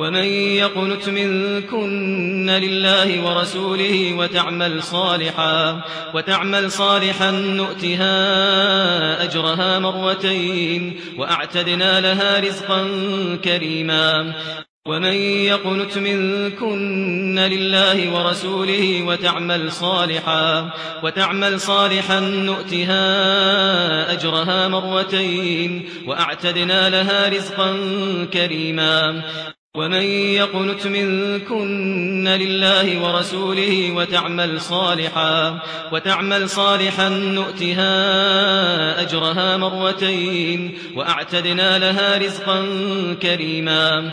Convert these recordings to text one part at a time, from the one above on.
ومن يقنت منكن لله ورسوله وتعمل صالحا وتعمل صالحا نؤتها أجرها مرتين وأعتدنا لها رزقا كريما ومن يقنت منكن لله ورسوله وتعمل صالحا وتعمل صالحا نؤتها أجرها مرتين وأعتدنا لها رزقا كريما ومن يقنت منكن لله ورسوله وتعمل صالحا وتعمل صالحا نؤتها أجرها مرتين وأعتدنا لها رزقا كريما.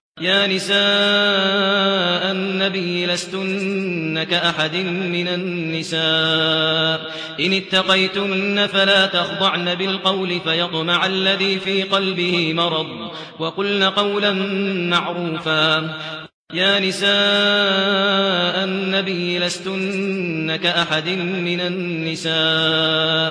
يا نساء النبي لستن كأحد من النساء. إن اتقيتن فلا تخضعن بالقول فيطمع الذي في قلبه مرض. وقلن قولا معروفا. يا نساء النبي لستن كأحد من النساء.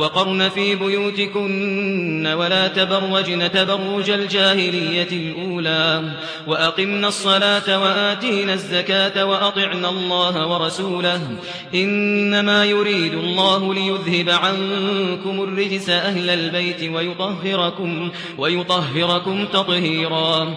وقرن في بيوتكن ولا تبرجن تبرج الجاهلية الأولى وأقمن الصلاة وآتينا الزكاة وأطعنا الله ورسوله إنما يريد الله ليذهب عنكم الرجس أهل البيت ويطهركم, ويطهركم تطهيرا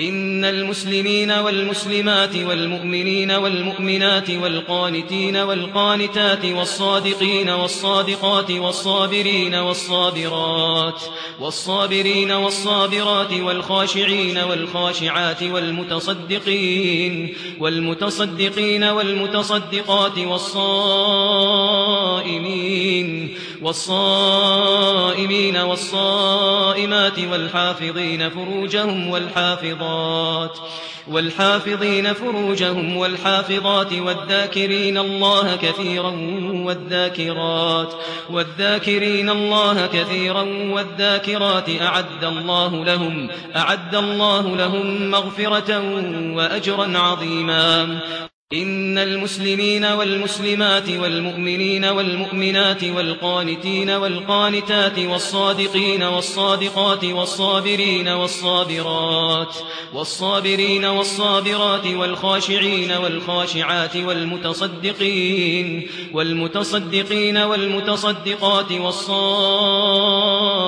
إن المسلمين والمسلمات والمؤمنين والمؤمنات والقانتين والقانتات والصادقين والصادقات والصابرين والصابرات والصابرين والصابرات والخاشعين والخاشعات والمتصدقين والمتصدقين والمتصدقات والصائمين الصائمين والصائمين والصائمات والحافظين فروجهم والحافظات والحافظين فروجهم والحافظات والذاكرين الله كثيرا والذاكرات والذاكرين الله كثيرا والذاكرات أعد الله لهم أعد الله لهم مغفرة وأجرا عظيما. إن المسلمين والمسلمات والمؤمنين والمؤمنات والقانتين والقانتات والصادقين والصادقات والصابرين والصابرات والصابرين والصابرات والخاشعين والخاشعات والمتصدقين والمتصدقين والمتصدقات والصائمين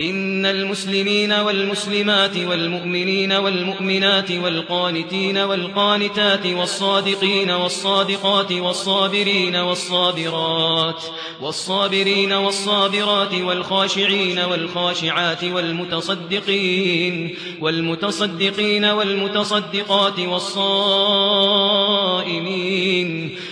إن المسلمين والمسلمات والمؤمنين والمؤمنات والقانتين والقانتات والصادقين والصادقات والصابرين والصابرات والصابرين والصابرات والخاشعين والخاشعات والمتصدقين والمتصدقين والمتصدقات والصائمين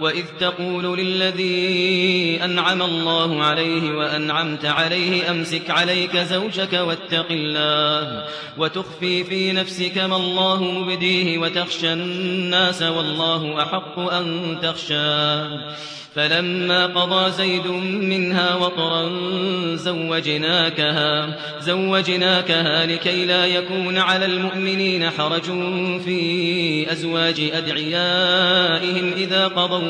وَإِذْ تَقُولُ لِلَّذِي أَنْعَمَ اللَّهُ عَلَيْهِ وَأَنْعَمْتَ عَلَيْهِ أَمْسِكْ عَلَيْكَ زَوْجَكَ وَاتَّقِ اللَّهَ وَتُخْفِي فِي نَفْسِكَ مَا اللَّهُ مُبْدِيهِ وَتَخْشَى النَّاسَ وَاللَّهُ أَحَقُّ أَنْ تَخْشَاهُ فَلَمَّا قَضَى زَيْدٌ مِنْهَا وَطَرًا زَوَّجْنَاكَهَا زَوَّجْنَاكَهَا لِكَي لَا يَكُونَ عَلَى الْمُؤْمِنِينَ حَرَجٌ فِي أَزْوَاجِ أَدْعِيَائِهِمْ إِذَا قَضَوْا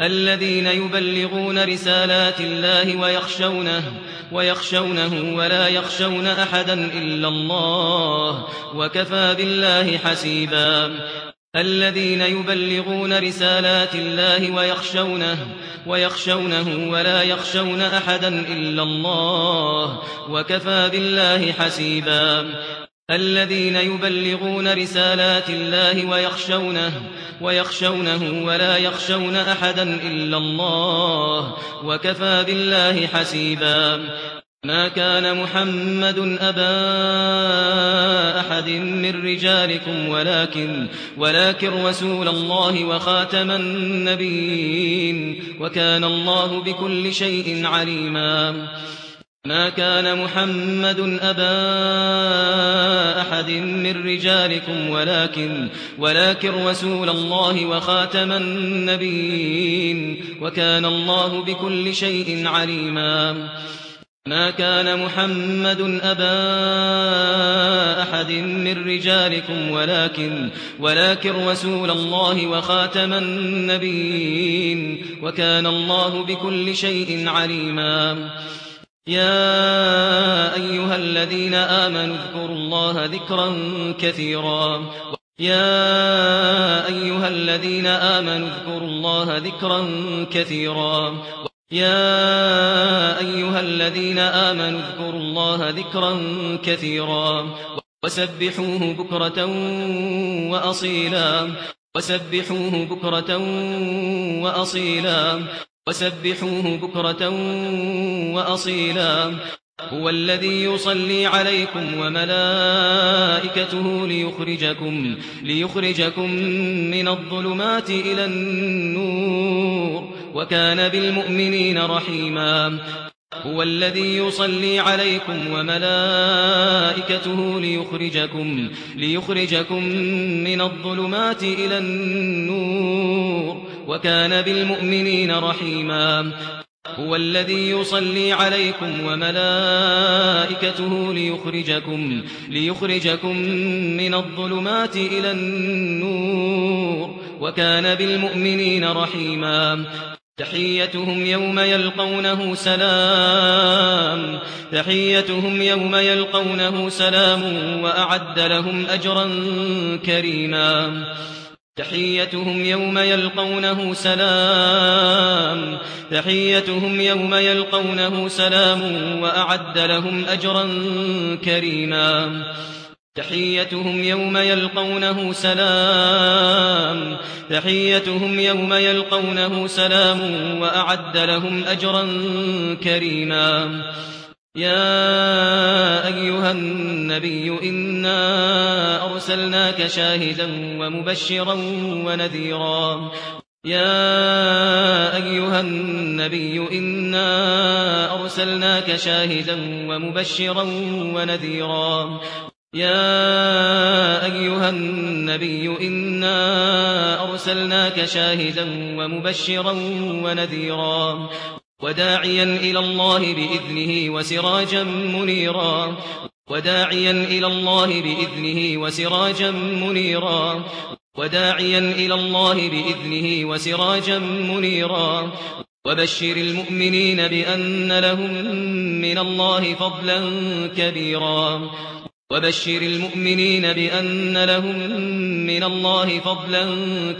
الذين يبلغون رسالات الله ويخشونه ويخشونه ولا يخشون أحدا إلا الله وكفى بالله حسيبا الذين يبلغون رسالات الله ويخشونه ويخشونه ولا يخشون أحدا إلا الله وكفى بالله حسيبا الذين يبلغون رسالات الله ويخشونه ويخشونه ولا يخشون أحدا إلا الله وكفى بالله حسيبا ما كان محمد أبا أحد من رجالكم ولكن ولكن رسول الله وخاتم النبيين وكان الله بكل شيء عليما ما كان محمد أبا أحد من رجالكم ولكن ولكن رسول الله وخاتم النبيين وكان الله بكل شيء عليما. ما كان محمد أبا أحد من رجالكم ولكن ولكن رسول الله وخاتم النبيين وكان الله بكل شيء عليما. يا أيها الذين آمنوا اذكروا الله ذكرا كثيرا. يا أيها الذين آمنوا اذكروا الله ذكرا كثيرا. يا أيها الذين آمنوا اذكروا الله ذكرا كثيرا. وسبحوه بكرة وأصيلا. وسبحوه بكرة وأصيلا. وسبحوه بكرة وأصيلا. هو الذي يصلي عليكم وملائكته ليخرجكم ليخرجكم من الظلمات إلى النور وكان بالمؤمنين رحيما. هو الذي يصلي عليكم وملائكته ليخرجكم ليخرجكم من الظلمات إلى النور وكان بالمؤمنين رحيما. هو الذي يصلي عليكم وملائكته ليخرجكم ليخرجكم من الظلمات إلى النور. وكان بالمؤمنين رحيما. تحيتهم يوم يلقونه سلام. تحيتهم يوم يلقونه سلام وأعد لهم أجرا كريما. تحيتهم يوم يلقونه سلام. تحيتهم يوم يلقونه سلام وأعد لهم أجرا كريما. تحيتهم يوم يلقونه سلام. تحيتهم يوم يلقونه سلام وأعد لهم أجرا كريما. يا أيها النبي إِنَّا أرسلناك شاهدا ومبشرا ونذيرا. يا أيها النبي إنا أرسلناك شاهدا ومبشرا ونذيرا. يا أيها النبي إنا أرسلناك شاهدا ومبشرا ونذيرا. وداعيا إلى الله بإذنه وسراجا منيرا. وداعيا إلى الله بإذنه وسراجا منيرا. وداعيا إلى الله بإذنه وسراجا منيرا. وبشر المؤمنين بأن لهم من الله فضلا كبيرا. وبشر المؤمنين بأن لهم من الله فضلا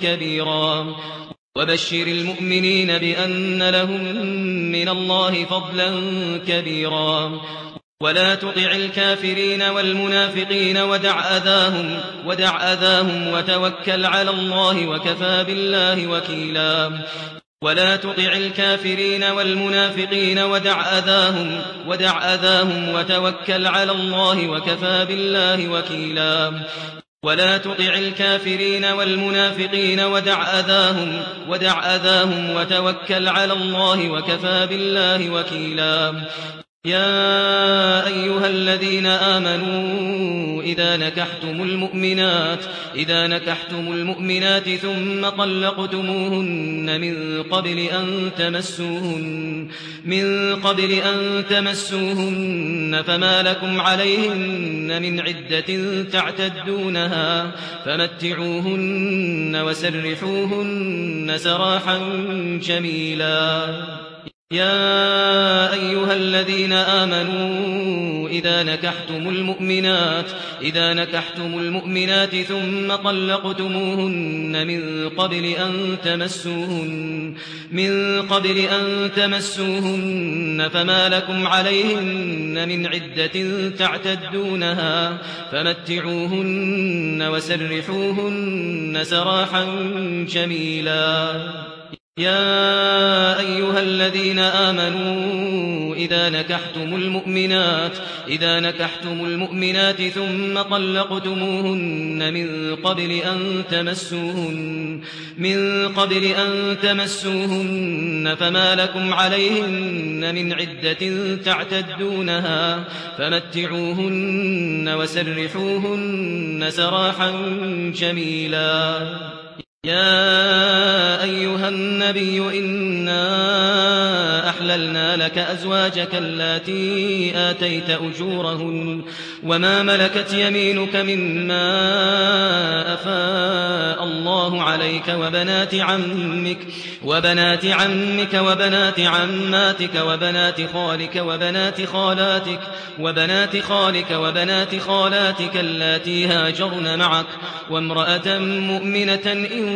كبيرا. وبشر المؤمنين بأن لهم من الله فضلا كبيرا. ولا تطع الكافرين والمنافقين ودع أذاهم ودع أذاهم وتوكل على الله وكفى بالله وكيلا. ولا تطع الكافرين والمنافقين ودع أذاهم ودع أذاهم وتوكل على الله وكفى بالله وكيلا. ولا تطع الكافرين والمنافقين ودع أذاهم ودع أذاهم وتوكل على الله وكفى بالله وكيلا. يا أيها الذين آمنوا إذا نكحتم المؤمنات إذا نكحتم المؤمنات ثم طلقتموهن من قبل أن تمسوهن من قبل أن تمسوهن فما لكم عليهن من عدة تعتدونها فمتعوهن وسرحوهن سراحا جميلا. يا ايها الذين امنوا اذا نكحتم المؤمنات اذا نکحتم المؤمنات ثم طلقتموهن من قبل ان تمسوهن من قبل ان تمسوهن فما لكم عليهن من عده تعتدونها فمتعوهن وسرحوهن سراحا جميلا. يا أيها الذين آمنوا إذا نكحتم المؤمنات إذا نکحتم المؤمنات ثم طلقتموهن من قبل أن تمسوهن من قبل أن تمسوهن فما لكم عليهن من عدة تعتدونها فمتعوهن وسرحوهن سراحا جميلا. يا ايها النبي إنا احللنا لك ازواجك اللاتي اتيت اجورهن وما ملكت يمينك مما افاء الله عليك وبنات عمك وبنات عمك وبنات عماتك وبنات خالك وبنات خالاتك وبنات خالك وبنات خالاتك اللاتي هاجرن معك وامرأة مؤمنة إن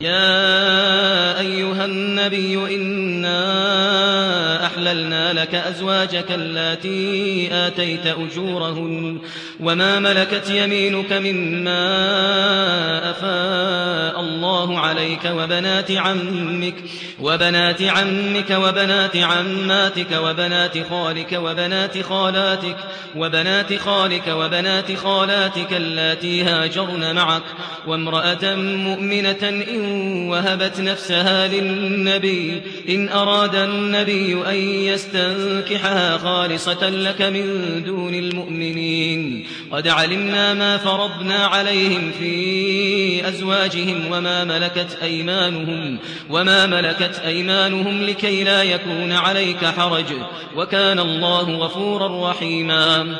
يا أيها النبي إنا أحللنا لك أزواجك اللاتي آتيت أجورهن وما ملكت يمينك مما أفاء الله عليك وبنات عمك وبنات عمك وبنات عماتك وبنات خالك وبنات خالاتك وبنات خالك وبنات خالاتك اللاتي هاجرن معك وامرأة مؤمنة إن وهبت نفسها للنبي. إن أراد النبي أن يستنكحها خالصة لك من دون المؤمنين. قد علمنا ما فرضنا عليهم في أزواجهم وما ملكت أيمانهم وما ملكت أيمانهم لكي لا يكون عليك حرج. وكان الله غفورا رحيما.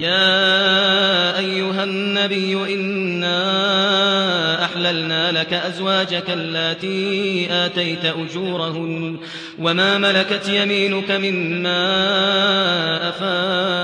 يا أيها النبي إنا جعلنا لك أزواجك التي آتيت أجورهن وما ملكت يمينك مما أفاق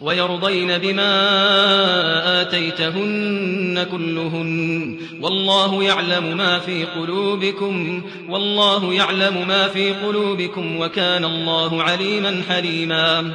ويرضين بما آتيتهن كلهن. والله يعلم ما في قلوبكم والله يعلم ما في قلوبكم وكان الله عليما حليما.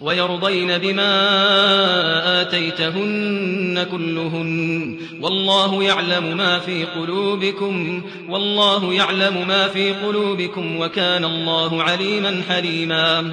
ويرضين بما آتيتهن كلهن. والله يعلم ما في قلوبكم والله يعلم ما في قلوبكم وكان الله عليما حليما.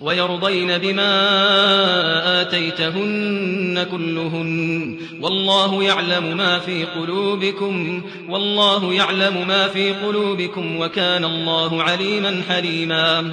ويرضين بما آتيتهن كلهن. والله يعلم ما في قلوبكم والله يعلم ما في قلوبكم وكان الله عليما حليما.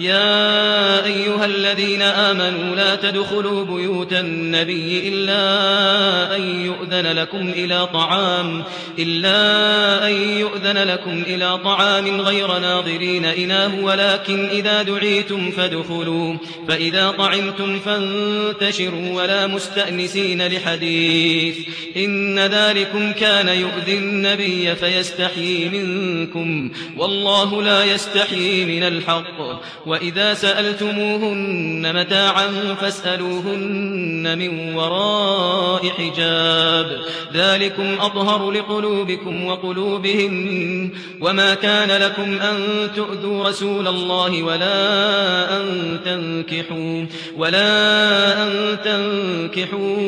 يا أيها الذين آمنوا لا تدخلوا بيوت النبي إلا أن يؤذن لكم إلى طعام إلا أن يؤذن لكم إلى طعام غير ناظرين إناه ولكن إذا دعيتم فادخلوا فإذا طعمتم فانتشروا ولا مستأنسين لحديث. إن ذلكم كان يؤذي النبي فيستحيي منكم والله لا يستحيي من الحق. وَإِذَا سَأَلْتُمُوهُنَّ مَتَاعًا فَاسْأَلُوهُنَّ مِنْ وَرَاءِ حِجَابٍ ذَلِكُمْ أَطْهَرُ لِقُلُوبِكُمْ وَقُلُوبِهِمْ وَمَا كَانَ لَكُمْ أَنْ تُؤْذُوا رَسُولَ اللَّهِ وَلَا أَنْ تَنكِحُوا وَلَا أَنْ تَنكِحُوا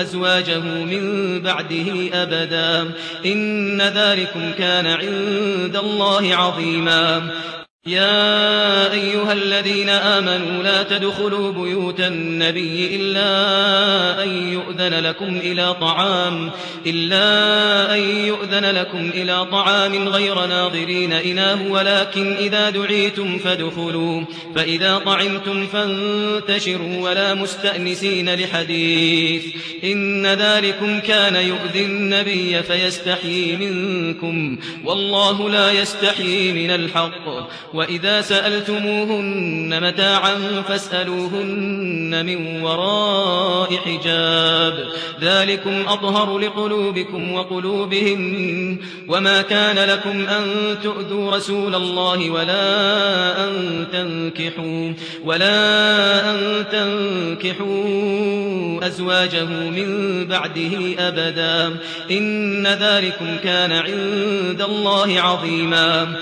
أَزْوَاجَهُ مِنْ بَعْدِهِ أَبَدًا إِنَّ ذَلِكُمْ كَانَ عِندَ اللَّهِ عَظِيمًا يا أيها الذين آمنوا لا تدخلوا بيوت النبي إلا أن يؤذن لكم إلى طعام إلا أن يؤذن لكم إلى طعام غير ناظرين انه ولكن إذا دعيتم فادخلوا فإذا طعمتم فانتشروا ولا مستأنسين لحديث. إن ذلكم كان يؤذي النبي فيستحيي منكم والله لا يستحيي من الحق. وإذا سألتموهن متاعا فاسألوهن من وراء حجاب ذلكم أظهر لقلوبكم وقلوبهم وما كان لكم أن تؤذوا رسول الله ولا أن تنكحوا ولا أن تنكحوا أزواجه من بعده أبدا إن ذلكم كان عند الله عظيما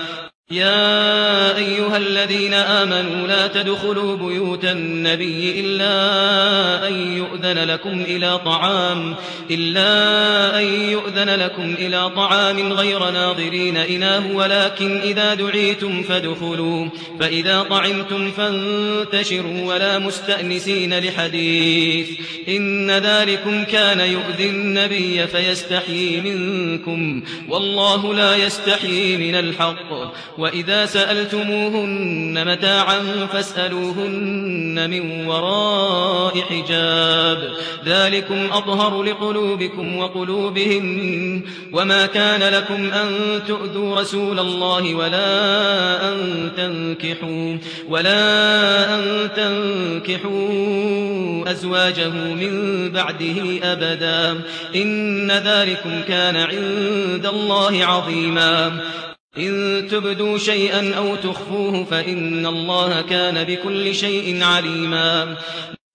يا أيها الذين آمنوا لا تدخلوا بيوت النبي إلا أن يؤذن لكم إلى طعام إلا أن يؤذن لكم إلى طعام غير ناظرين إناه ولكن إذا دعيتم فادخلوا فإذا طعمتم فانتشروا ولا مستأنسين لحديث. إن ذلكم كان يؤذي النبي فيستحيي منكم والله لا يستحيي من الحق. وَإِذَا سَأَلْتُمُوهُنَّ مَتَاعًا فَاسْأَلُوهُنَّ مِنْ وَرَاءِ حِجَابٍ ذَلِكُمْ أَطْهَرُ لِقُلُوبِكُمْ وَقُلُوبِهِمْ وَمَا كَانَ لَكُمْ أَنْ تُؤْذُوا رَسُولَ اللَّهِ وَلَا أَنْ تَنكِحُوا وَلَا أَنْ تَنكِحُوا أَزْوَاجَهُ مِنْ بَعْدِهِ أَبَدًا إِنَّ ذَلِكُمْ كَانَ عِندَ اللَّهِ عَظِيمًا إن تبدوا شيئا أو تخفوه فإن الله كان بكل شيء عليما.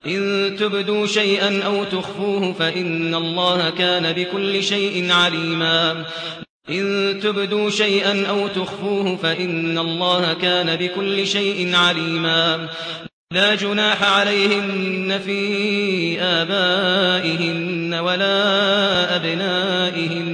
إن تبدوا شيئا أو تخفوه فإن الله كان بكل شيء عليما. إن تبدوا شيئا أو تخفوه فإن الله كان بكل شيء عليما. لا جناح عليهم في ابائهم ولا ابنائهم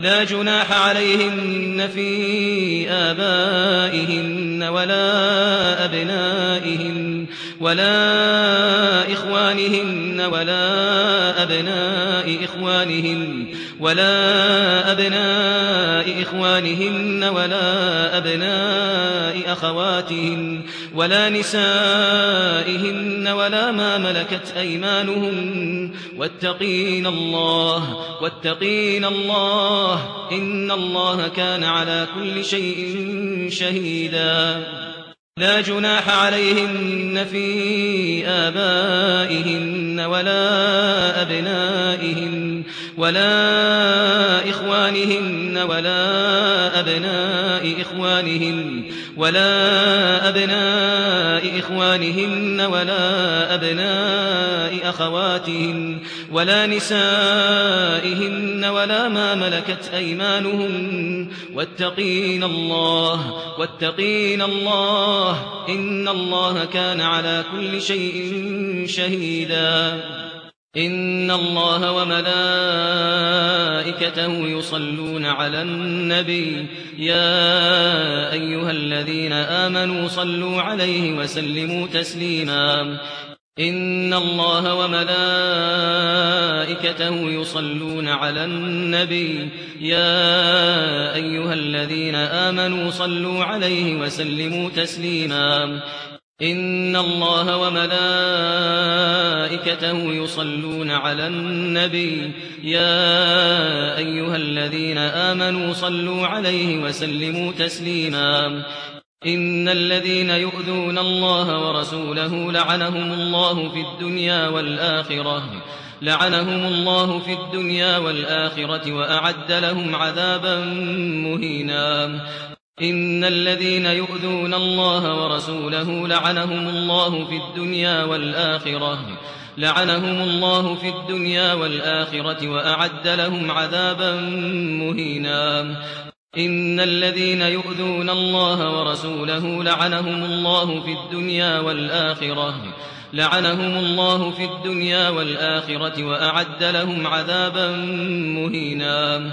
لا جناح عليهن في آبائهن ولا أبنائهن ولا إخوانهن ولا أبناء إخوانهن ولا أبناء إخوانهم ولا أبناء أخواتهن ولا نسائهن ولا ما ملكت أيمانهن. واتقين الله واتقين الله. إن الله كان على كل شيء شهيدا. لا جناح عليهن في آبائهن ولا أبنائهن ولا إخوانهن ولا أبنائهن. إخوانهم ولا أبناء إخوانهن ولا أبناء أخواتهم ولا نسائهن ولا ما ملكت أيمانهم واتقين الله واتقين الله إن الله كان على كل شيء شهيداً ان الله وملائكته يصلون على النبي يا ايها الذين امنوا صلوا عليه وسلموا تسليما ان الله وملائكته يصلون على النبي يا ايها الذين امنوا صلوا عليه وسلموا تسليما ان الله وملائكته يصلون على النبي يا ايها الذين امنوا صلوا عليه وسلموا تسليما ان الذين يؤذون الله ورسوله لعنهم الله في الدنيا والاخره لعنهم الله في الدنيا والاخره واعد لهم عذابا مهينا إن الذين يؤذون الله ورسوله لعنهم الله في الدنيا والآخرة لعنهم الله في الدنيا والآخرة وأعد لهم عذابا مهينا. إن الذين يؤذون الله ورسوله لعنهم الله في الدنيا والآخرة لعنهم الله في الدنيا والآخرة وأعد لهم عذابا مهينا.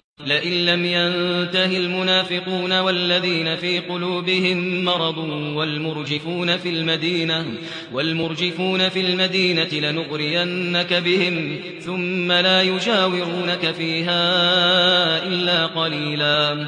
لئن لم ينتهي المنافقون والذين في قلوبهم مرض والمرجفون في المدينة والمرجفون في المدينة لنغرينك بهم ثم لا يجاورونك فيها إلا قليلا.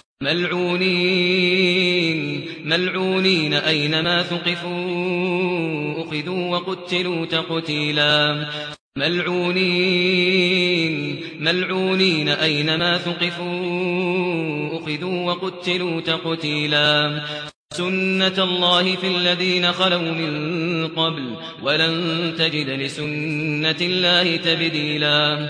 ملعونين. ملعونين. اينما ثقفوا؟ أخذوا وقتلوا تقتيلا. ملعونين. ملعونين. اينما ثقفوا؟ أخذوا وقتلوا تقتيلا. سنة الله في الذين خلوا من قبل ولن تجد لسنة الله تبديلا.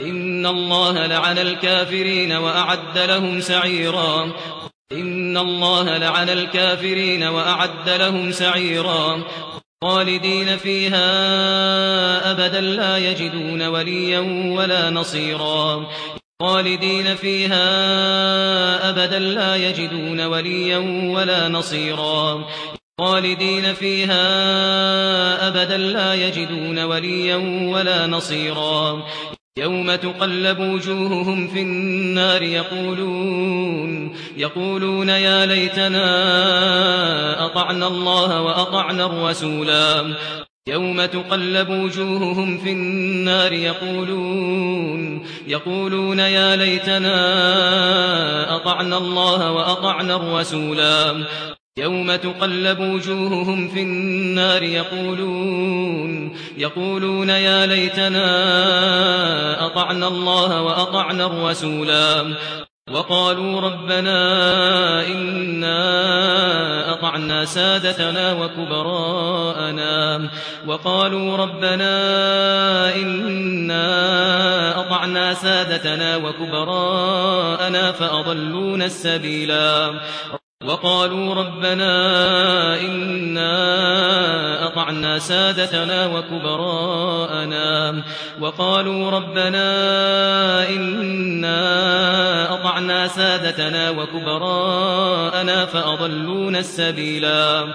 ان الله لعن الكافرين واعد لهم سعيرا. ان الله لعن الكافرين واعد لهم سعيرا. خالدين فيها ابدا لا يجدون وليا ولا نصيرا. خالدين فيها ابدا لا يجدون وليا ولا نصيرا. خالدين فيها ابدا لا يجدون وليا ولا نصيرا. يوم تقلب وجوههم في النار يقولون يقولون يا ليتنا اطعنا الله واطعنا الرسولا يوم تقلب وجوههم في النار يقولون يقولون يا ليتنا اطعنا الله واطعنا الرسولا يوم تقلب وجوههم في النار يقولون يقولون يا ليتنا اطعنا الله واطعنا الرسولا وقالوا ربنا إنا أطعنا سادتنا وكبراءنا وقالوا ربنا إنا أطعنا سادتنا وكبراءنا فأضلونا السبيلا وقالوا ربنا إنا أطعنا سادتنا وكبراءنا. وقالوا ربنا إنا أطعنا سادتنا وكبراءنا فأضلونا السبيلا.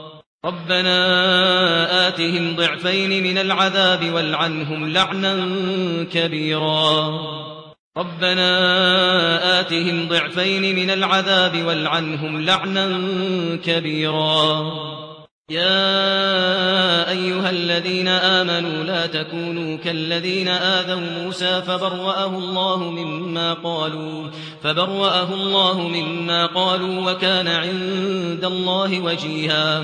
ربنا آتهم ضعفين من العذاب والعنهم لعنا كبيرا. ربنا آتهم ضعفين من العذاب والعنهم لعنا كبيرا. يا أيها الذين آمنوا لا تكونوا كالذين آذوا موسى فبرأه الله مما قالوا فبرأه الله مما قالوا وكان عند الله وجيها.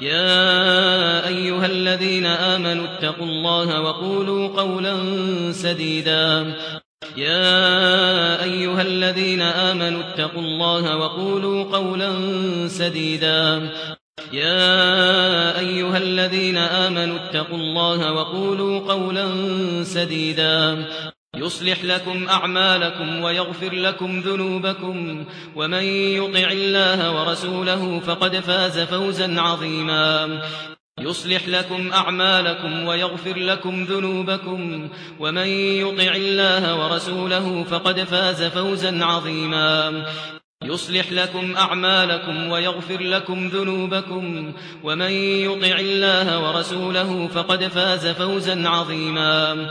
يا أيها الذين آمنوا اتقوا الله وقولوا قولا سديدا. يا أيها الذين آمنوا اتقوا الله وقولوا قولا سديدا. يا أيها الذين آمنوا اتقوا الله وقولوا قولا سديدا. يصلح لكم أعمالكم ويغفر لكم ذنوبكم ومن يطع الله ورسوله فقد فاز فوزا عظيما. يصلح لكم أعمالكم ويغفر لكم ذنوبكم ومن يطع الله ورسوله فقد فاز فوزا عظيما. يصلح لكم أعمالكم ويغفر لكم ذنوبكم ومن يطع الله ورسوله فقد فاز فوزا عظيما.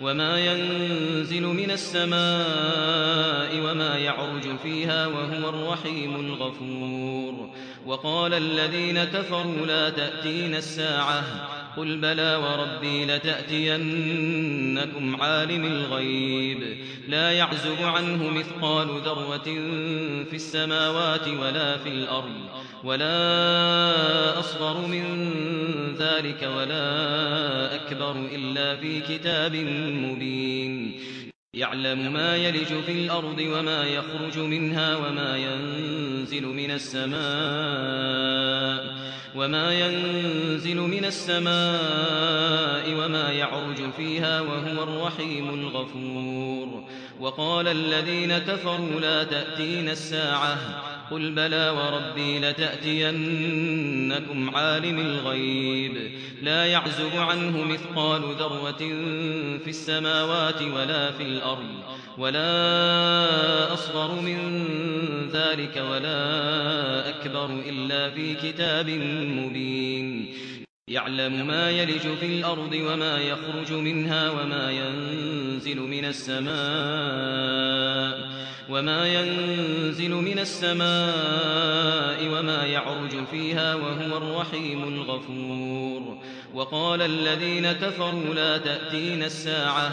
وما ينزل من السماء وما يعرج فيها وهو الرحيم الغفور وقال الذين كفروا لا تأتين الساعة قل بلى وربي لتأتينكم عالم الغيب. لا يعزب عنه مثقال ذرة في السماوات ولا في الأرض ولا أصغر من ذلك ولا أكبر إلا في كتاب مبين. يعلم ما يلج في الأرض وما يخرج منها وما ينزل من السماء. وما ينزل من السماء وما يعرج فيها وهو الرحيم الغفور وقال الذين كفروا لا تأتين الساعة قل بلى وربي لتأتينكم عالم الغيب. لا يعزب عنه مثقال ذرة في السماوات ولا في الأرض ولا أصغر من ذلك ولا أكبر إلا في كتاب مبين. يعلم ما يلج في الأرض وما يخرج منها وما ينزل من السماء. وما ينزل من السماء وما يعرج فيها وهو الرحيم الغفور وقال الذين كفروا لا تأتين الساعة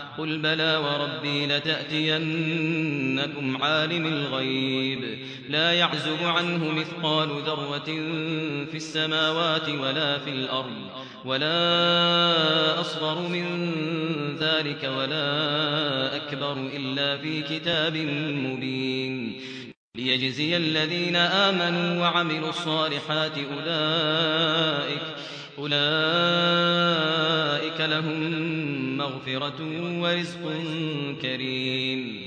قل بلى وربي لتأتينكم عالم الغيب. لا يعزب عنه مثقال ذرة في السماوات ولا في الأرض ولا أصغر من ذلك ولا أكبر إلا في كتاب مبين. ليجزي الذين آمنوا وعملوا الصالحات أولئك أولئك لهم مغفرة ورزق كريم.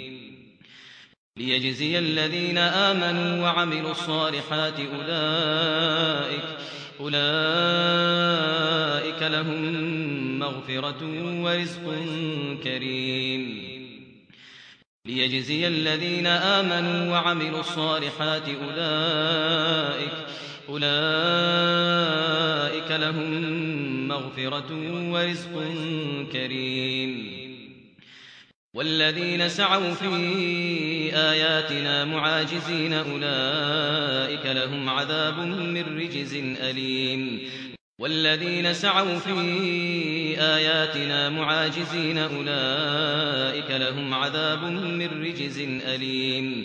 ليجزي الذين آمنوا وعملوا الصالحات أولئك أولئك لهم مغفرة ورزق كريم. ليجزي الذين آمنوا وعملوا الصالحات أولئك أولئك لهم مغفرة ورزق كريم. والذين سعوا في آياتنا معاجزين أولئك لهم عذاب من رجز أليم. والذين سعوا في آياتنا معاجزين أولئك لهم عذاب من رجز أليم.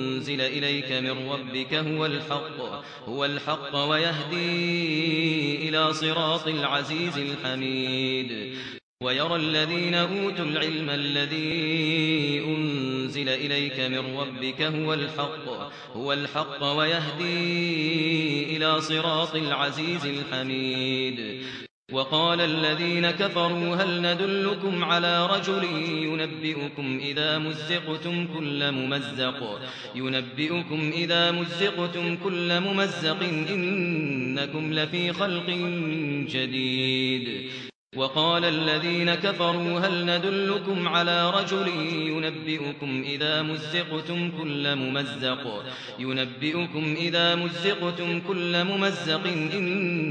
أنزل إليك من ربك هو الحق هو الحق ويهدي إلى صراط العزيز الحميد. ويرى الذين أوتوا العلم الذي أنزل إليك من ربك هو الحق هو الحق ويهدي إلى صراط العزيز الحميد. وقال الذين كفروا هل ندلكم على رجل ينبئكم إذا مزقتم كل ممزق؟ ينبئكم إذا مزقتم كل ممزق إنكم لفي خلق جديد. وقال الذين كفروا هل ندلكم على رجل ينبئكم إذا مزقتم كل ممزق؟ ينبئكم إذا مزقتم كل ممزق إن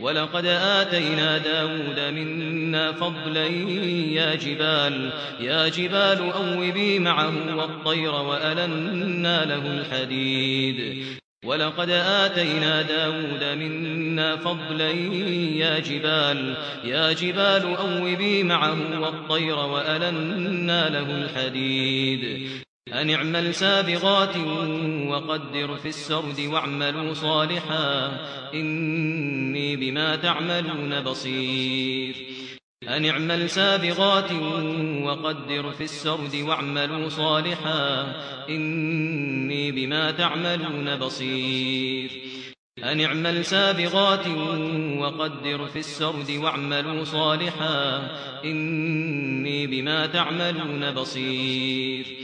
ولقد آتينا دَاوُودَ منا فضلا يا جبال يا جبال أوبي معه والطير وألنا له الحديد. ولقد آتينا دَاوُودَ منا فضلا يا جبال يا جبال أوبي معه والطير وألنا له الحديد. أن اعمل سابغات وقدر في السرد واعملوا صالحا إني بما تعملون بصير. أن اعمل سابغات وقدر في السرد واعملوا صالحا إني بما تعملون بصير. أن اعمل سابغات وقدر في السرد واعملوا صالحا إني بما تعملون بصير.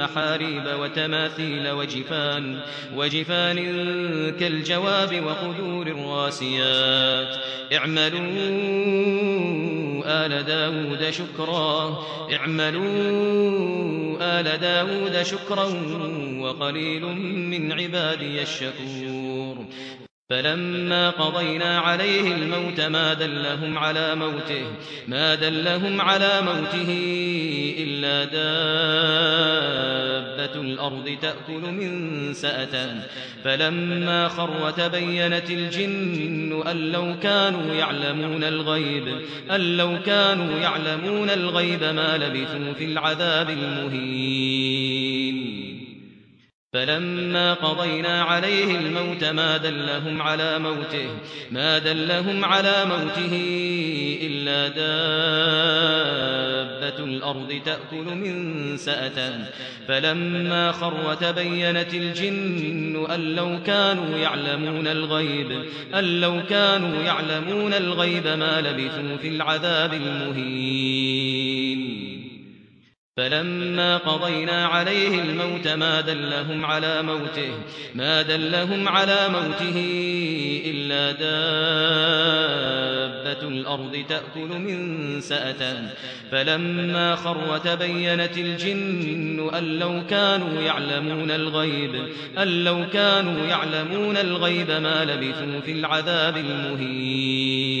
محاريب وتماثيل وجفان وجفان كالجواب وقدور الراسيات. اعملوا آل داود شكرا اعملوا آل داود شكرا وقليل من عبادي الشكور. فلما قضينا عليه الموت ما دلهم على موته ما دلهم على موته إلا دابة الأرض تأكل من سأتا فلما خر تبينت الجن أن لو كانوا يعلمون الغيب أن لو كانوا يعلمون الغيب ما لبثوا في العذاب المهين. فلما قضينا عليه الموت ما دلهم على موته ما دلهم على موته إلا دابة الأرض تأكل من سأته. فلما خر تبينت الجن أن لو كانوا يعلمون الغيب أن لو كانوا يعلمون الغيب ما لبثوا في العذاب المهين. فلما قضينا عليه الموت ما دلهم على موته ما دلهم على موته إلا دابة الأرض تأكل من سأته. فلما خر تبينت الجن أن لو كانوا يعلمون الغيب أن لو كانوا يعلمون الغيب ما لبثوا في العذاب المهين.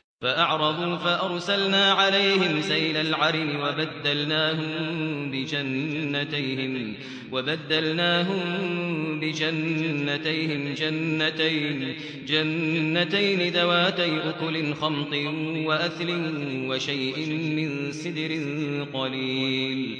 فأعرضوا فأرسلنا عليهم سيل العرم وبدلناهم بجنتيهم وبدلناهم بجنتيهم جنتين جنتين ذواتي أكل خمط وأثل وشيء من سدر قليل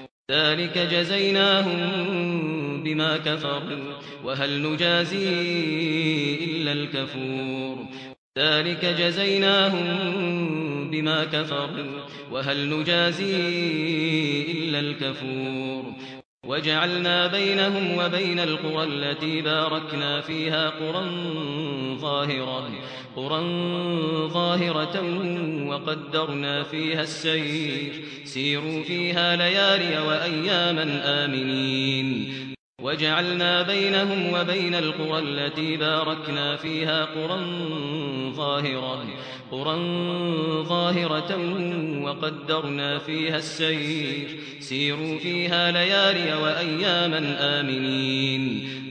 ذلك جزيناهم بما كفروا وهل نجازي إلا الكفور. ذلك جزيناهم بما كفروا وهل نجازي إلا الكفور. وجعلنا بينهم وبين القرى التي باركنا فيها قرى ظاهرا قرا ظاهرة وقدرنا فيها السير. سيروا فيها ليالي وأياما آمنين. وجعلنا بينهم وبين القرى التي باركنا فيها قرى ظاهرا قرى ظاهرة وقدرنا فيها السير. سيروا فيها ليالي وأياما آمنين.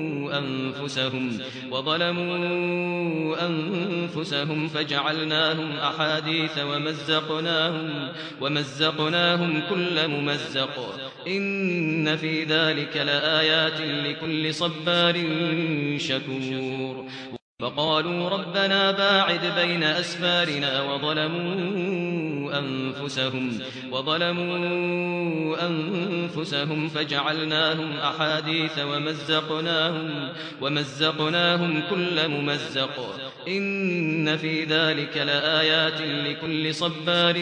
أنفسهم وظلموا أنفسهم فجعلناهم أحاديث ومزقناهم ومزقناهم كل ممزق إن في ذلك لآيات لكل صبار شكور فقالوا ربنا باعد بين أسفارنا وظلموا أنفسهم, وظلموا أنفسهم فجعلناهم أحاديث ومزقناهم, ومزقناهم كل ممزق إن في ذلك لآيات لكل صبار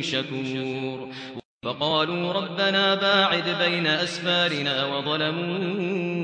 شكور فقالوا ربنا باعد بين أسفارنا وظلموا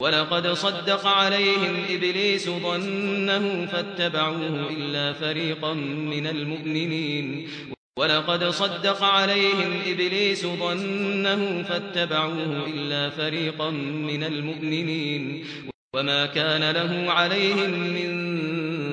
ولقد صدق عليهم إبليس ظنه فاتبعوه إلا فريقا من المؤمنين. ولقد صدق عليهم إبليس ظنه فاتبعوه إلا فريقا من المؤمنين. وما كان له عليهم من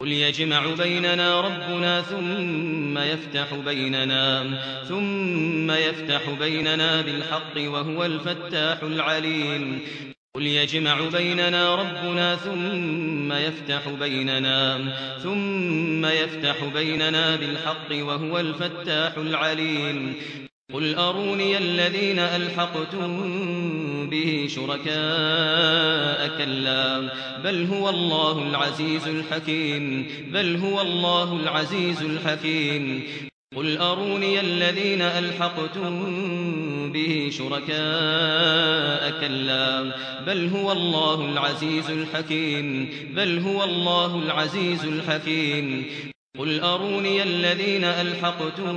قل يجمع بيننا ربنا ثم يفتح بيننا ثم يفتح بيننا بالحق وهو الفتاح العليم. قل يجمع بيننا ربنا ثم يفتح بيننا ثم يفتح بيننا بالحق وهو الفتاح العليم. قل أروني الذين ألحقتم به شركاء كلا بل هو الله العزيز الحكيم بل هو الله العزيز الحكيم قل أروني الذين ألحقتم به شركاء كلا بل هو الله العزيز الحكيم بل هو الله العزيز الحكيم قل أروني الذين ألحقتم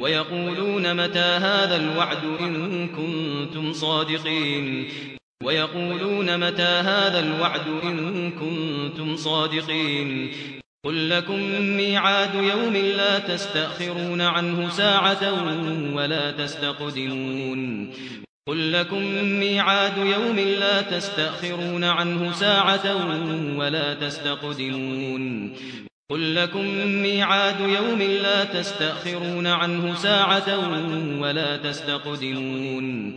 ويقولون متى هذا الوعد إن كنتم صادقين؟ ويقولون متى هذا الوعد إن كنتم صادقين؟ قل لكم ميعاد يوم لا تستأخرون عنه ساعة ولا تستقدمون. قل لكم ميعاد يوم لا تستأخرون عنه ساعة ولا تستقدمون. قل لكم ميعاد يوم لا تستأخرون عنه ساعة ولا تستقدمون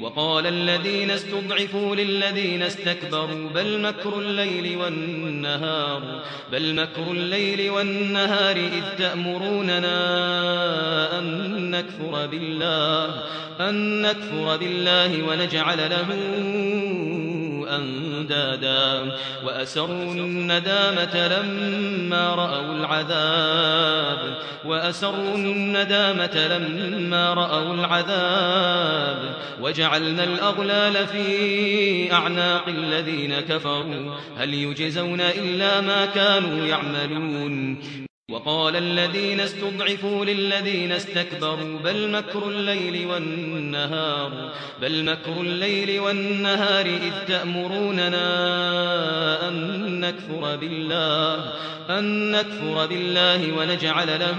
وقال الذين استضعفوا للذين استكبروا بل مكر الليل والنهار بل مكر الليل والنهار إذ تأمروننا أن نكفر بالله أن نكفر بالله ونجعل له أندادا وأسروا الندامة لما رأوا العذاب وأسروا الندامة لما رأوا العذاب وجعلنا الأغلال في أعناق الذين كفروا هل يجزون إلا ما كانوا يعملون وقال الذين استضعفوا للذين استكبروا بل مكر الليل والنهار بل مكر الليل والنهار إذ تأمروننا أن نكفر بالله أن نكفر بالله ونجعل له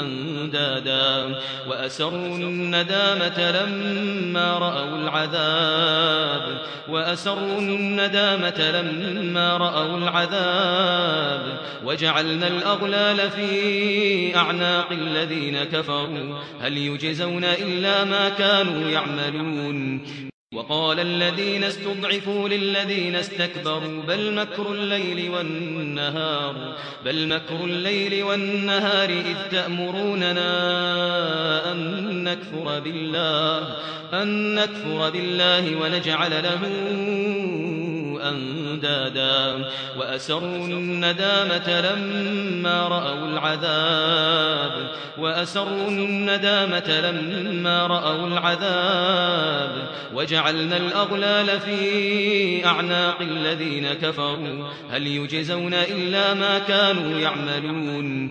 أندادا وأسروا الندامة لما رأوا العذاب وأسروا الندامة لما رأوا العذاب وجعلنا الأغلال في أعناق الذين كفروا هل يجزون إلا ما كانوا يعملون وقال الذين استضعفوا للذين استكبروا بل مكر الليل والنهار بل مكر الليل والنهار إذ تأمروننا أن نكفر بالله أن نكفر بالله ونجعل له أندادا وأسروا الندامة لما رأوا العذاب وأسروا الندامة لما رأوا العذاب وجعلنا الأغلال في أعناق الذين كفروا هل يجزون إلا ما كانوا يعملون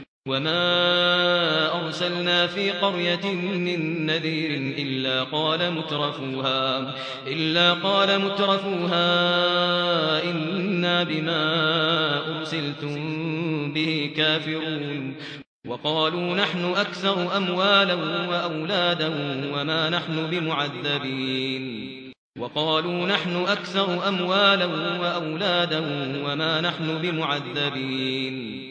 وما ارسلنا في قريه من نذير الا قال مترفوها الا قال مترفوها إنا بما ارسلتم به كافرون وقالوا نحن أكثر اموالا واولادا وما نحن بمعذبين وقالوا نحن أكثر اموالا واولادا وما نحن بمعذبين.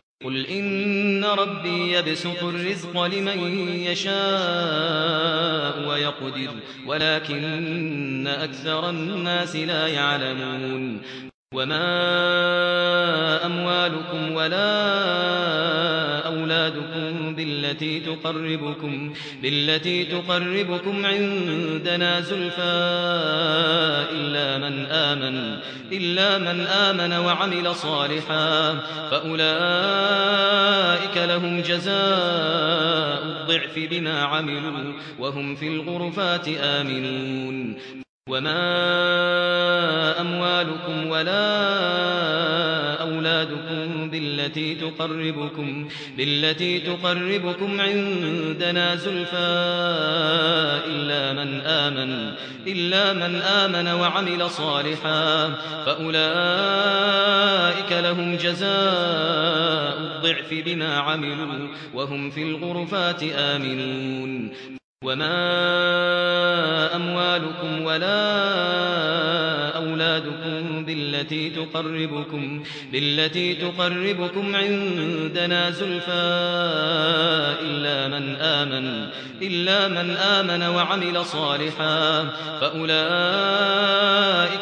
قل ان ربي يبسط الرزق لمن يشاء ويقدر ولكن أكثر الناس لا يعلمون. وما اموالكم ولا أولادكم بالتي تقربكم بالتي تقربكم عندنا زلفا إلا من آمن إلا من آمن وعمل صالحا فأولئك لهم جزاء الضعف بما عملوا وهم في الغرفات آمنون. وما أموالكم ولا أولادكم بالتي تقربكم بالتي تقربكم عندنا زلفى إلا من آمن إلا من آمن وعمل صالحا فأولئك لهم جزاء الضعف بما عملوا وهم في الغرفات آمنون. وما أموالكم ولا أولادكم بالتي تقربكم بالتي تقربكم عندنا زلفى إلا من آمن إلا من آمن وعمل صالحا فأولئك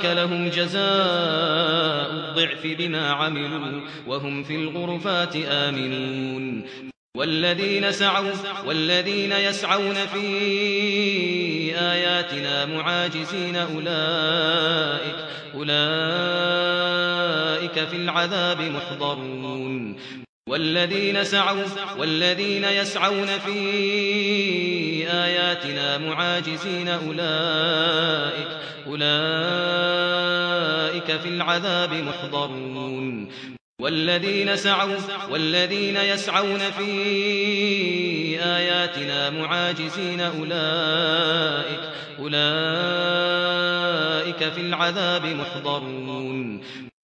لهم جزاء الضعف بما عملوا وهم في الغرفات آمنون. والذين سعوا والذين يسعون في آياتنا معاجزين أولئك أولئك في العذاب محضرون. والذين سعوا والذين يسعون في آياتنا معاجزين أولئك أولئك في العذاب محضرون. والذين سعوا والذين يسعون في آياتنا معاجزين أولئك أولئك في العذاب محضرون.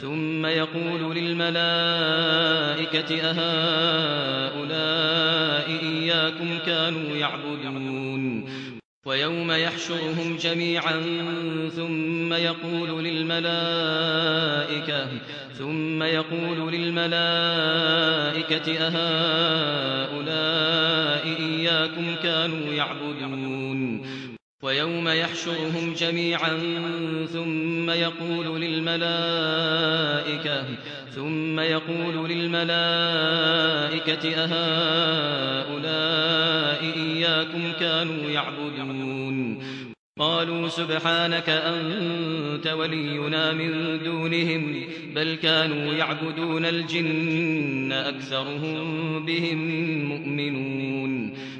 ثم يقول للملائكة أهؤلاء إياكم كانوا يعبدون ويوم يحشرهم جميعا ثم يقول للملائكة ثم يقول للملائكة أهؤلاء إياكم كانوا يعبدون وَيَوْمَ يَحْشُرُهُمْ جَمِيعًا ثُمَّ يَقُولُ لِلْمَلَائِكَةِ ثُمَّ يَقُولُ لِلْمَلَائِكَةِ أَهَؤُلَاءِ إِيَّاكُمْ كَانُوا يَعْبُدُونَ؟ قَالُوا سُبْحَانَكَ أَنْتَ وَلِيُّنَا مِنْ دُونِهِمْ بَلْ كَانُوا يَعْبُدُونَ الْجِنَّ أَكْثَرُهُمْ بِهِمْ مُؤْمِنُونَ.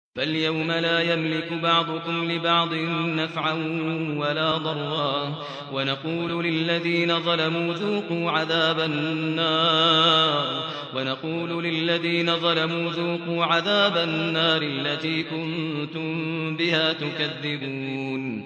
فاليوم لا يملك بعضكم لبعض نفعا ولا ضرا ونقول للذين ظلموا ذوقوا عذاب النار ونقول للذين ظلموا ذوقوا عذاب النار التي كنتم بها تكذبون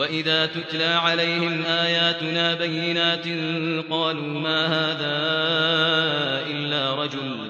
وَإِذَا تُتْلَى عَلَيْهِمْ آيَاتُنَا بَيِّنَاتٍ قَالُوا مَا هَذَا إِلَّا رَجُلٌ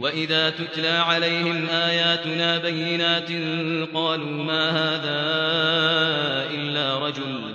وَإِذَا تُتْلَى عَلَيْهِمْ آيَاتُنَا بَيِّنَاتٍ قَالُوا مَا هَذَا إِلَّا رَجُلٌ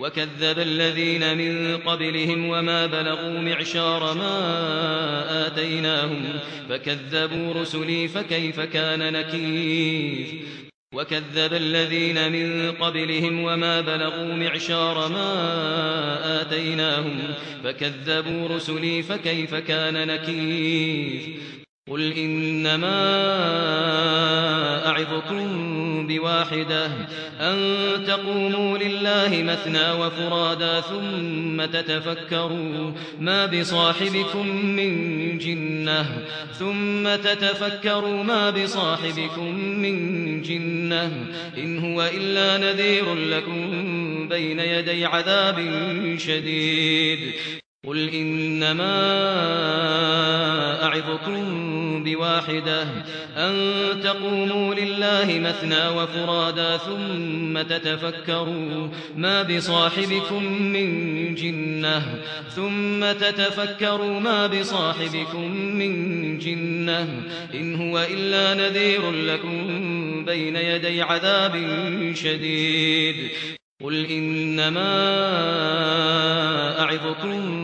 وكذب الذين من قبلهم وما بلغوا معشار ما آتيناهم فكذبوا رسلي فكيف كان نكير وكذب الذين من قبلهم وما بلغوا معشار ما آتيناهم فكذبوا رسلي فكيف كان نكير قل انما اعظكم بواحده ان تقوموا لله مثنى وفرادا ثم تتفكروا ما بصاحبكم من جنة ثم تتفكروا ما بصاحبكم من جنة ان هو الا نذير لكم بين يدي عذاب شديد قل انما اعظكم بواحده ان تقوموا لله مثنى وفرادا ثم تتفكروا ما بصاحبكم من جنة ثم تتفكروا ما بصاحبكم من جنة ان هو الا نذير لكم بين يدي عذاب شديد قل انما اعظكم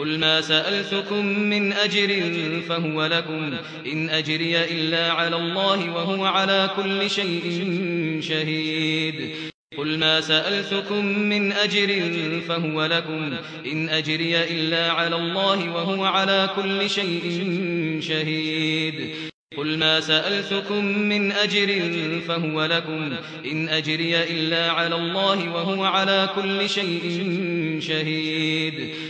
قل ما سألتكم من أجر فهو لكم إن أجري إلا على الله وهو على كل شيء شهيد. قل ما سألتكم من أجر فهو لكم إن أجري إلا على الله وهو على كل شيء شهيد. قل ما سألتكم من أجر فهو لكم إن أجري إلا على الله وهو على كل شيء شهيد.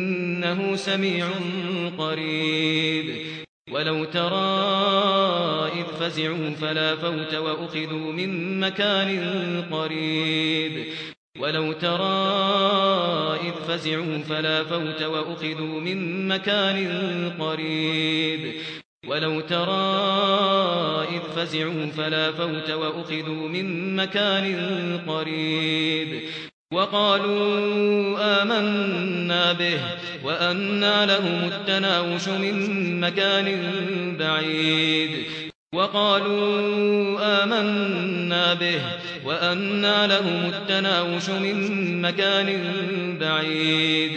إنه سميع قريب. ولو ترى إذ فزعوا فلا فوت وأخذوا من مكان قريب. ولو ترى إذ فزعوا فلا فوت وأخذوا من مكان قريب. ولو ترى إذ فزعوا فلا فوت وأخذوا من مكان قريب. وقالوا آمنا به وأنا لهم التناوش من مكان بعيد. وقالوا آمنا به وأنا لهم التناوش من مكان بعيد.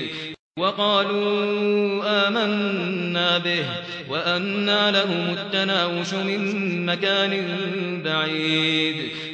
وقالوا آمنا به وأنا لهم التناوش من مكان بعيد.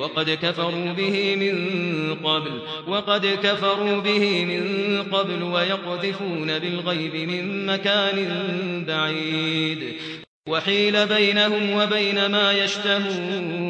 وقد كفروا به من قبل وقد كفروا به من قبل ويقذفون بالغيب من مكان بعيد. وحيل بينهم وبين ما يشتهون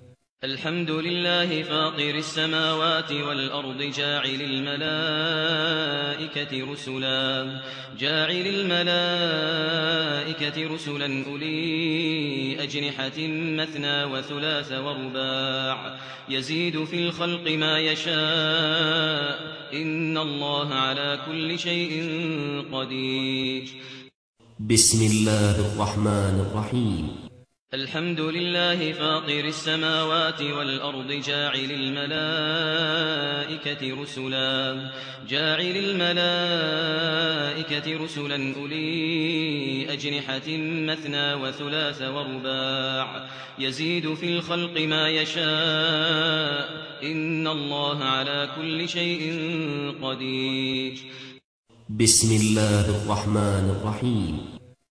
الحمد لله فاطر السماوات والأرض جاعل الملائكة رسلا جاعل الملائكة رسلا أولي أجنحة مثنى وثلاث ورباع. يزيد في الخلق ما يشاء. إن الله على كل شيء قدير. بسم الله الرحمن الرحيم. الحمد لله فاطر السماوات والأرض جاعل الملائكة رسلا جاعل الملائكة رسلا أولي أجنحة مثنى وثلاث ورباع. يزيد في الخلق ما يشاء إن الله على كل شيء قدير. بسم الله الرحمن الرحيم.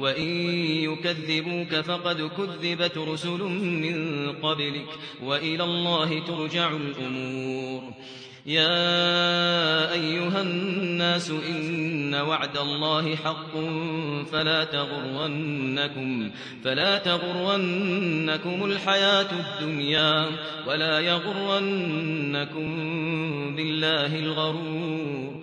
وَإِن يُكَذِّبُوكَ فَقَدْ كُذِّبَتْ رُسُلٌ مِّن قَبْلِكَ وَإِلَى اللَّهِ تُرْجَعُ الْأُمُورُ يا ايها الناس ان وعد الله حق فلا تغرنكم فلا تغرنكم الحياة الدنيا ولا يغرنكم بالله الغرور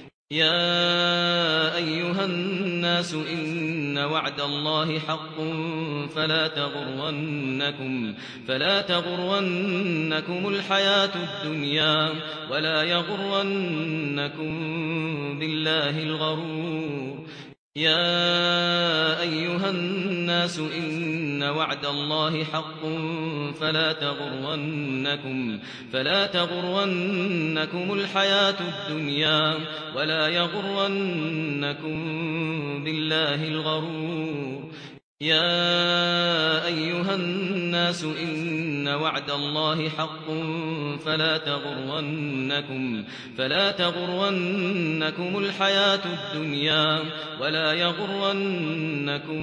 يا أيها الناس إن وعد الله حق فلا تغرنكم فلا تغرنكم الحياة الدنيا ولا يغرنكم بالله الغرور يا أيها الناس إن وعد الله حق فلا تغرنكم فلا تغرنكم الحياة الدنيا ولا يغرنكم بالله الغرور يا أيها الناس إن وعد الله حق فلا تغرنكم فلا تغرنكم الحياة الدنيا ولا يغرنكم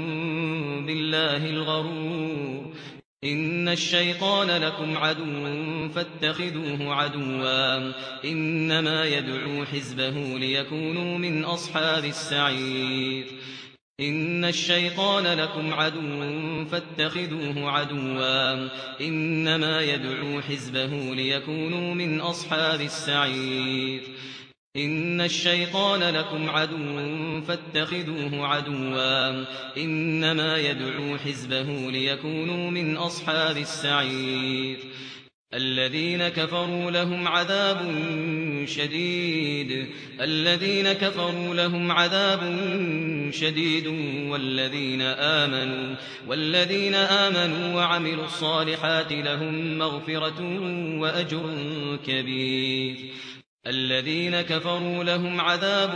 بالله الغرور إن الشيطان لكم عدو فاتخذوه عدوا إنما يدعو حزبه ليكونوا من أصحاب السعير ان الشيطان لكم عدو فاتخذوه عدوا انما يدعو حزبه ليكونوا من اصحاب السعير ان الشيطان لكم عدو فاتخذوه عدوا انما يدعو حزبه ليكونوا من اصحاب السعير الذين كفروا لهم عذاب شديد. الذين كفروا لهم عذاب شديد. والذين آمنوا والذين آمنوا وعملوا الصالحات لهم مغفرة وأجر كبير. الذين كفروا لهم عذاب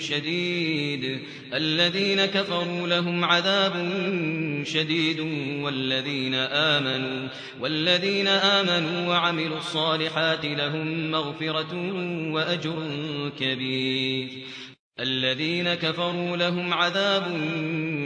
شديد. الذين كفروا لهم عذاب شديد. والذين امنوا والذين آمنوا وعملوا الصالحات لهم مغفرة وأجر كبير. الذين كفروا لهم عذاب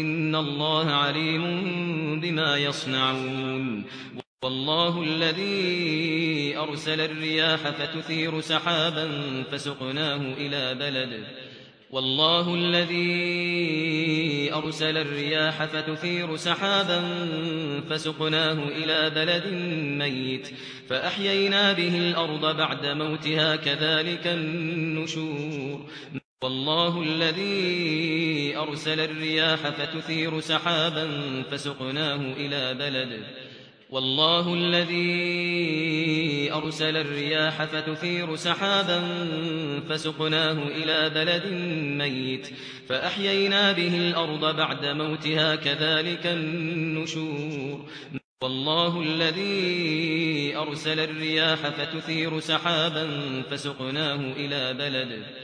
ان الله عليم بما يصنعون والله الذي ارسل الرياح فتثير سحابا فسقناه إلى بلد والله الذي ارسل الرياح فتثير سحابا فسقناه إلى بلد ميت فاحيينا به الأرض بعد موتها كذلك النشور والله الذي أرسل الرياح فتثير سحابا فسقناه إلى بلد. والله الذي أرسل الرياح فتثير سحابا فسقناه إلى بلد ميت. فأحيينا به الأرض بعد موتها كذلك النشور. والله الذي أرسل الرياح فتثير سحابا فسقناه إلى بلد.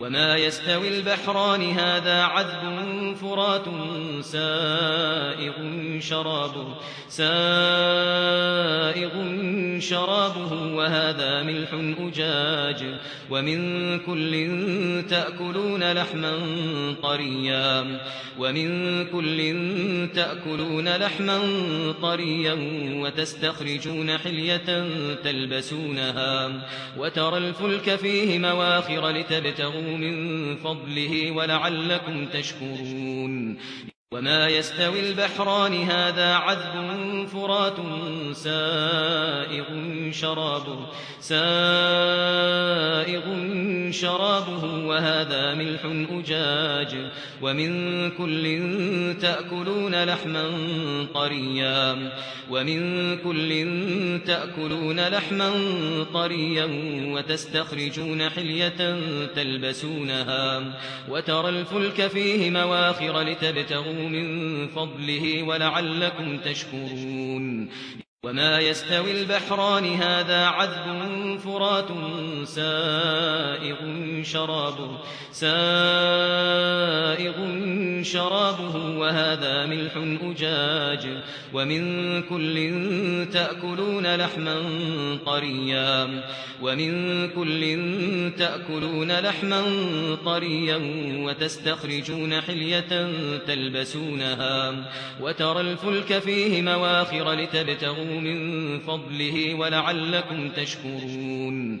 وما يستوي البحران هذا عذب فرات سائغ شرابه سائغ شرابه وهذا ملح أجاج ومن كل تأكلون لحما طريا ومن كل تأكلون لحما طريا وتستخرجون حلية تلبسونها وترى الفلك فيه مواخر لتبتغوا له من فضله ولعلكم تشكرون. وما يستوي البحران هذا عذب فرات سائغ شرابه سائغ شرابه وهذا ملح أجاج ومن كل تأكلون لحما طريا ومن كل تأكلون لحما طريا وتستخرجون حلية تلبسونها وترى الفلك فيه مواخر لتبتغون من فضله ولعلكم تشكرون. وما يستوي البحران هذا عذب فرات سائغ شرابه سائغ شرابه وهذا ملح أجاج ومن كل تأكلون لحما طريا ومن كل تأكلون لحما طريا وتستخرجون حلية تلبسونها وترى الفلك فيه مواخر لتبتغون من فضله ولعلكم تشكرون.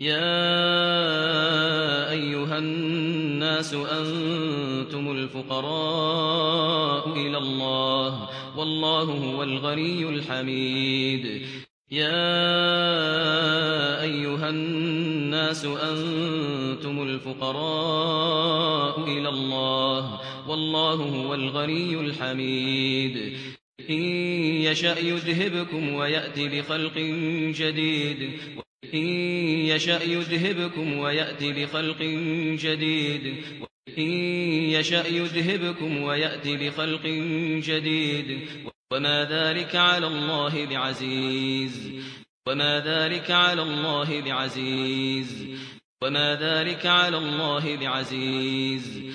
يا أيها الناس أنتم الفقراء إلى الله والله هو الغني الحميد. يا أيها الناس أنتم الفقراء إلى الله والله هو الغني الحميد. إن يشاء يذهبكم ويأتي بخلق جديد. إن يشأ يذهبكم ويأتي بخلق جديد. يشأ يذهبكم وَيَأْتِ بخلق جديد. وما ذلك على الله بعزيز. وما ذلك على الله بعزيز. وما ذلك على الله بعزيز.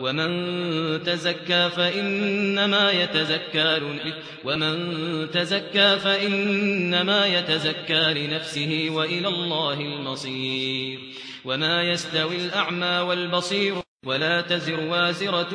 ومن تزكى فإنما يتزكى لنفسه ومن تزكى فإنما يتزكى لنفسه وإلى الله المصير. وما يستوي الأعمى والبصير ولا تزر وازرة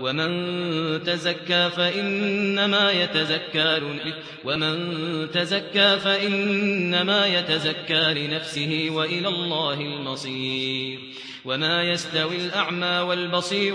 ومن تزكى فإنما يتزكى لنفسه ومن تزكى فإنما يتزكى لنفسه وإلى الله المصير. وما يستوي الأعمى والبصير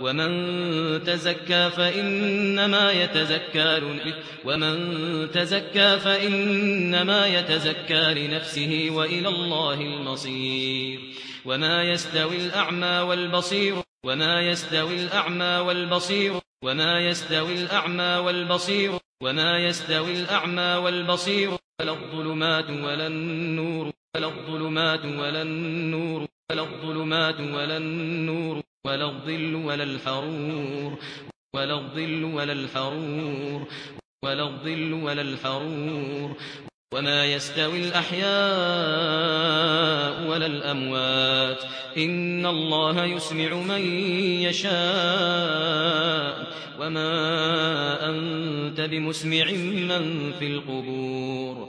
ومن تزكى فإنما يتزكى لنفسه ومن تزكى فإنما يتزكى لنفسه وإلى الله المصير. وما يستوي الأعمى والبصير وما يستوي الأعمى والبصير وما يستوي الأعمى والبصير وما يستوي الأعمى والبصير ولا الظلمات ولا النور ولا الظلمات ولا النور ولا الظلمات ولا النور. ولا الظل ولا الحرور ولا الظل ولا الحرور ولا الظل ولا الحرور وما يستوي الأحياء ولا الأموات. إن الله يسمع من يشاء. وما أنت بمسمع من في القبور.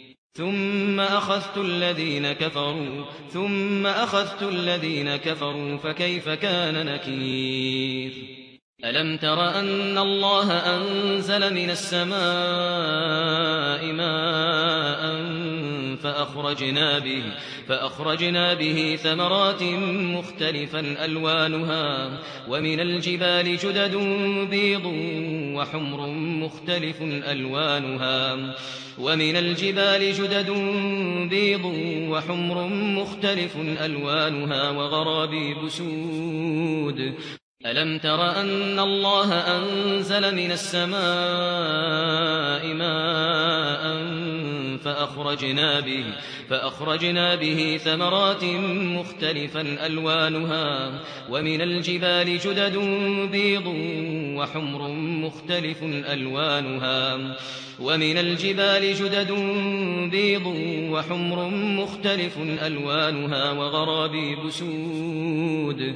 ثم أخذت الذين كفروا ثم أخذت الذين كفروا فكيف كان نكير؟ ألم تر أن الله أنزل من السماء ماء فأخرجنا به فأخرجنا به ثمرات مختلفا ألوانها ومن الجبال جدد بيض وحمر مختلف ألوانها ومن الجبال جدد بيض وحمر مختلف ألوانها وغراب بسود ألم تر أن الله أنزل من السماء ماءً فأخرجنا به فأخرجنا به ثمرات مختلفا ألوانها ومن الجبال جدد بيض وحمر مختلف ألوانها ومن الجبال جدد بيض وحمر مختلف ألوانها وغراب بسود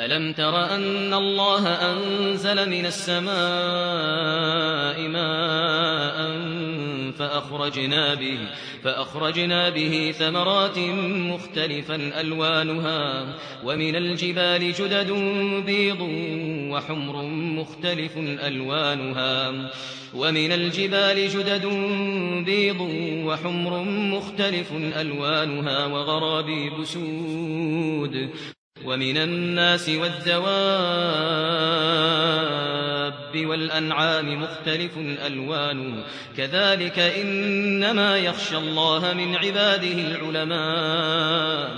ألم تر أن الله أنزل من السماء ماءً فأخرجنا به فأخرجنا به ثمرات مختلفا ألوانها. ومن الجبال جدد بيض وحمر مختلف ألوانها. ومن الجبال جدد بيض وحمر مختلف ألوانها. وغراب بسود ومن الناس والدواب والأنعام مختلف الألوان. كذلك إنما يخشى الله من عباده العلماء.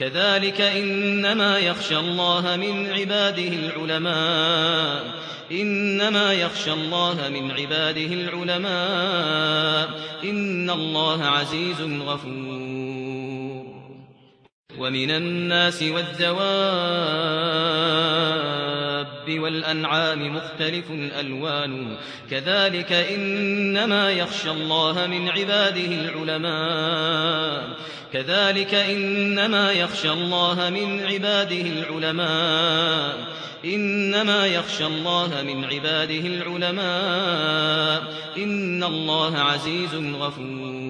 كذلك إنما يخشى الله من عباده العلماء. إنما يخشى الله من عباده العلماء. إن الله عزيز غفور. ومن الناس والدواب والأنعام مختلف الألوان. كذلك إنما يخشى الله من عباده العلماء. كذلك إنما يخشى الله من عباده العلماء. إنما يخشى الله من عباده العلماء. إن الله عزيز غفور.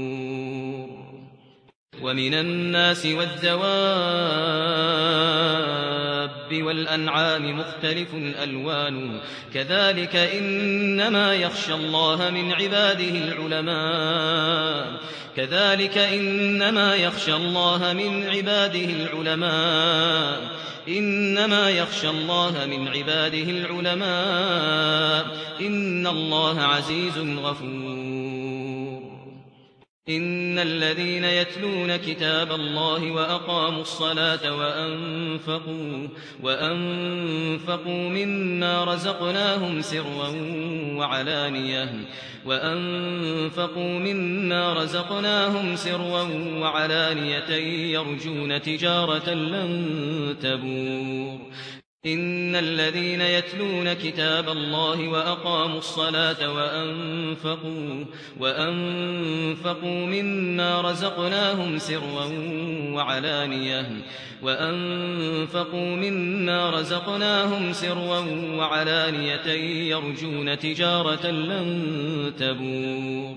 ومن الناس والدواب والأنعام مختلف ألوان كذلك إنما يخشى الله من عباده العلماء. كذلك إنما يخشى الله من عباده العلماء. إنما يخشى الله من عباده العلماء. إن الله عزيز غفور. ان الذين يتلون كتاب الله واقاموا الصلاه وانفقوا وانفقوا مما رزقناهم سرا وعلانيه وانفقوا مما رزقناهم سرا وعلانيه يرجون تجاره لن تبور. إن الذين يتلون كتاب الله وأقاموا الصلاة وأنفقوا وأنفقوا مما رزقناهم سرا وعلانية وأنفقوا مما رزقناهم سرا وعلانية يرجون تجارة لن تبور.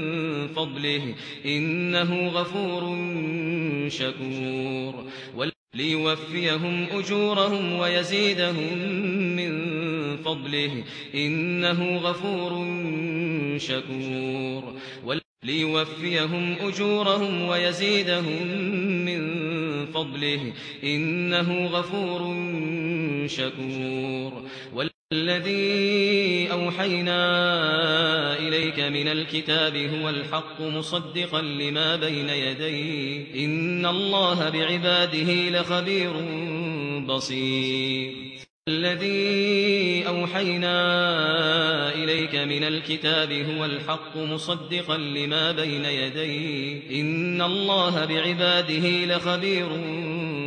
فضله إنه غفور شكور ليوفيهم أجورهم ويزيدهم من فضله إنه غفور شكور ليوفيهم أجورهم ويزيدهم من فضله إنه غفور شكور الذي أوحينا إليك من الكتاب هو الحق مصدقا لما بين يديه. إن الله بعباده لخبير بصير. الذي أوحينا إليك من الكتاب هو الحق مصدقا لما بين يديه. إن الله بعباده لخبير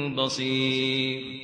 بصير.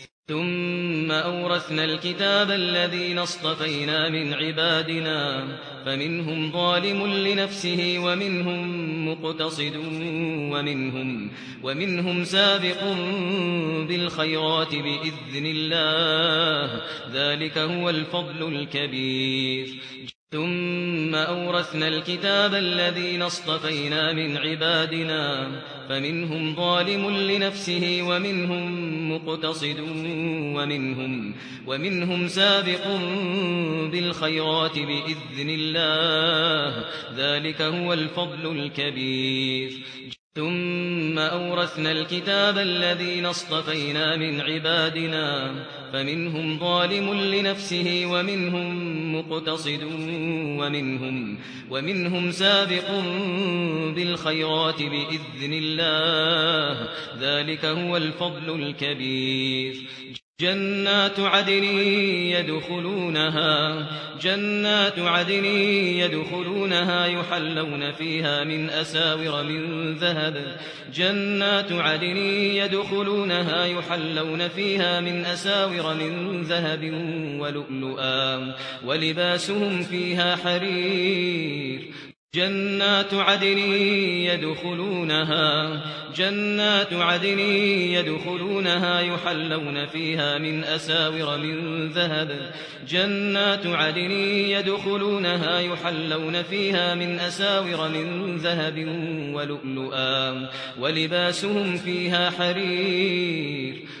ثم أورثنا الكتاب الذين اصطفينا من عبادنا فمنهم ظالم لنفسه ومنهم مقتصد ومنهم, ومنهم سابق بالخيرات بإذن الله ذلك هو الفضل الكبير. ثم أورثنا الكتاب الذين اصطفينا من عبادنا فمنهم ظالم لنفسه ومنهم مقتصد ومنهم, ومنهم سابق بالخيرات بإذن الله ذلك هو الفضل الكبير. ثم أورثنا الكتاب الذين اصطفينا من عبادنا فمنهم ظالم لنفسه ومنهم مقتصد ومنهم, ومنهم سابق بالخيرات بإذن الله ذلك هو الفضل الكبير. جنات عدن يدخلونها جنات عدن يدخلونها يحلون فيها من أساور من ذهب جنات عدن يدخلونها يحلون فيها من أساور من ذهب ولؤلؤا ولباسهم فيها حرير. جنات عدن يدخلونها جنات عدن يدخلونها يحلون فيها من أساور من ذهب. جنات عدن يدخلونها يحلون فيها من أساور من ذهب ولؤلؤا ولباسهم فيها حرير.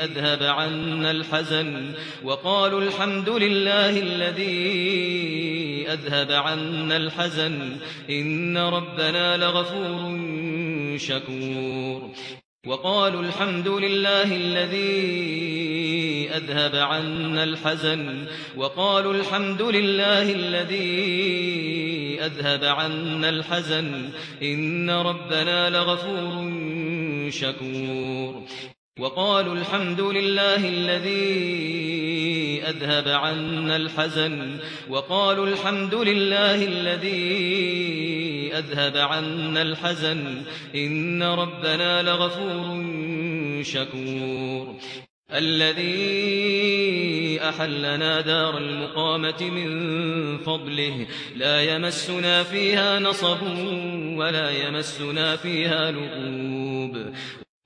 أذهب عنا الحزن وقالوا الحمد لله الذي أذهب عنا الحزن إن ربنا لغفور شكور وقالوا الحمد لله الذي أذهب عنا الحزن وقالوا الحمد لله الذي أذهب عنا الحزن إن ربنا لغفور شكور وقالوا الحمد لله الذي أذهب عنا الحزن. وقالوا الحمد لله الذي أذهب عنا الحزن. إن ربنا لغفور شكور. الذي أحلنا دار المقامة من فضله. لا يمسنا فيها نصب ولا يمسنا فيها لغوب.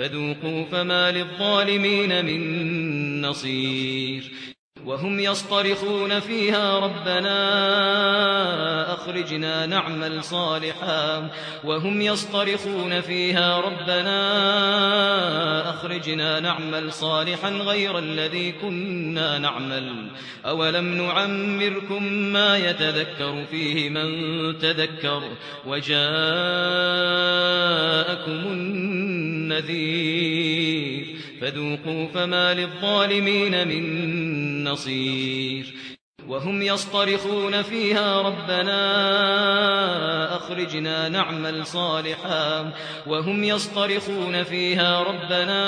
فذوقوا فما للظالمين من نصير. وهم يصطرخون فيها ربنا أخرجنا نعمل صالحا وهم يصطرخون فيها ربنا أخرجنا نعمل صالحا غير الذي كنا نعمل أولم نعمركم ما يتذكر فيه من تذكر وجاءكم النذير فذوقوا فما للظالمين من نصير. وهم يصطرخون فيها ربنا أخرجنا نعمل صالحا. وهم يصطرخون فيها ربنا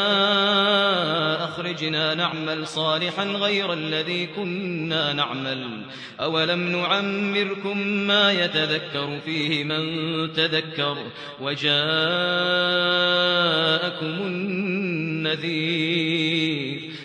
أخرجنا نعمل صالحا غير الذي كنا نعمل. أولم نعمركم ما يتذكر فيه من تذكر؟ وجاءكم النذير.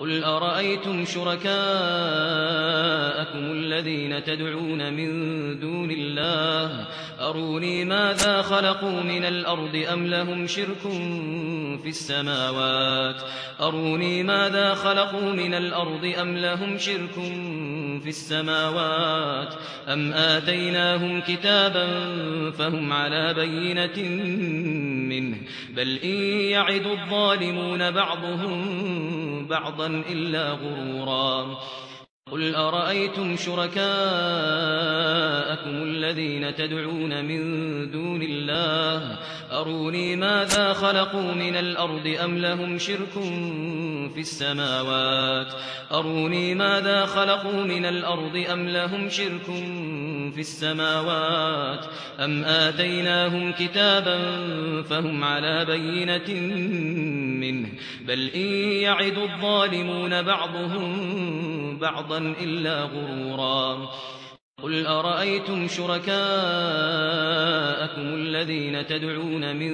قل أرأيتم شركاءكم الذين تدعون من دون الله أروني ماذا خلقوا من الأرض أم لهم شرك في السماوات أروني ماذا خلقوا من الأرض أم لهم شرك في السماوات أم آتيناهم كتابا فهم على بينة منه بل إن يعد الظالمون بعضهم بعضا إلا غرورا قل أرأيتم شركاءكم الذين تدعون من دون الله أروني ماذا خلقوا من الأرض أم لهم شرك في السماوات أروني ماذا خلقوا من الأرض أم لهم شرك في السماوات أم آتيناهم كتابا فهم على بينة منه بل إن يعد الظالمون بعضهم بعضا حقا إلا غرورا. قل أرأيتم شركاءكم الذين تدعون من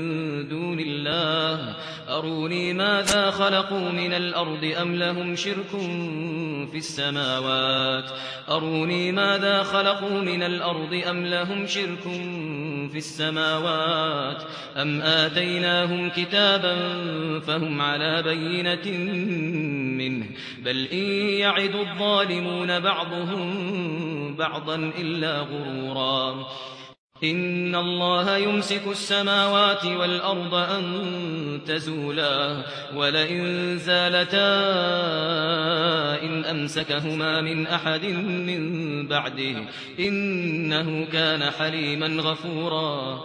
دون الله؟ أروني ماذا خلقوا من الأرض أم لهم شرك في السماوات؟ أروني ماذا خلقوا من الأرض أم لهم شرك في السماوات؟ أم آتيناهم كتابا فهم على بينة منه. بل إن يعد الظالمون بعضهم بعضا إلا غرورا. إن الله يمسك السماوات والأرض أن تزولا. ولئن زالتا إن أمسكهما من أحد من بعده. إنه كان حليما غفورا.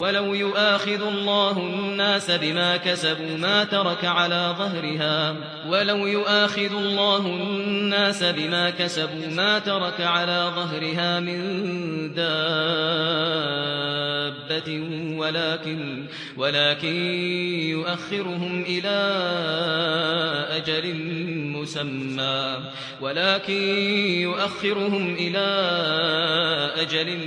ولو يؤاخذ الله الناس بما كسبوا ما ترك على ظهرها ولو يؤاخذ الله الناس بما كسبوا ما ترك على ظهرها من دابة ولكن ولكن يؤخرهم إلى أجل مسمى ولكن يؤخرهم إلى أجل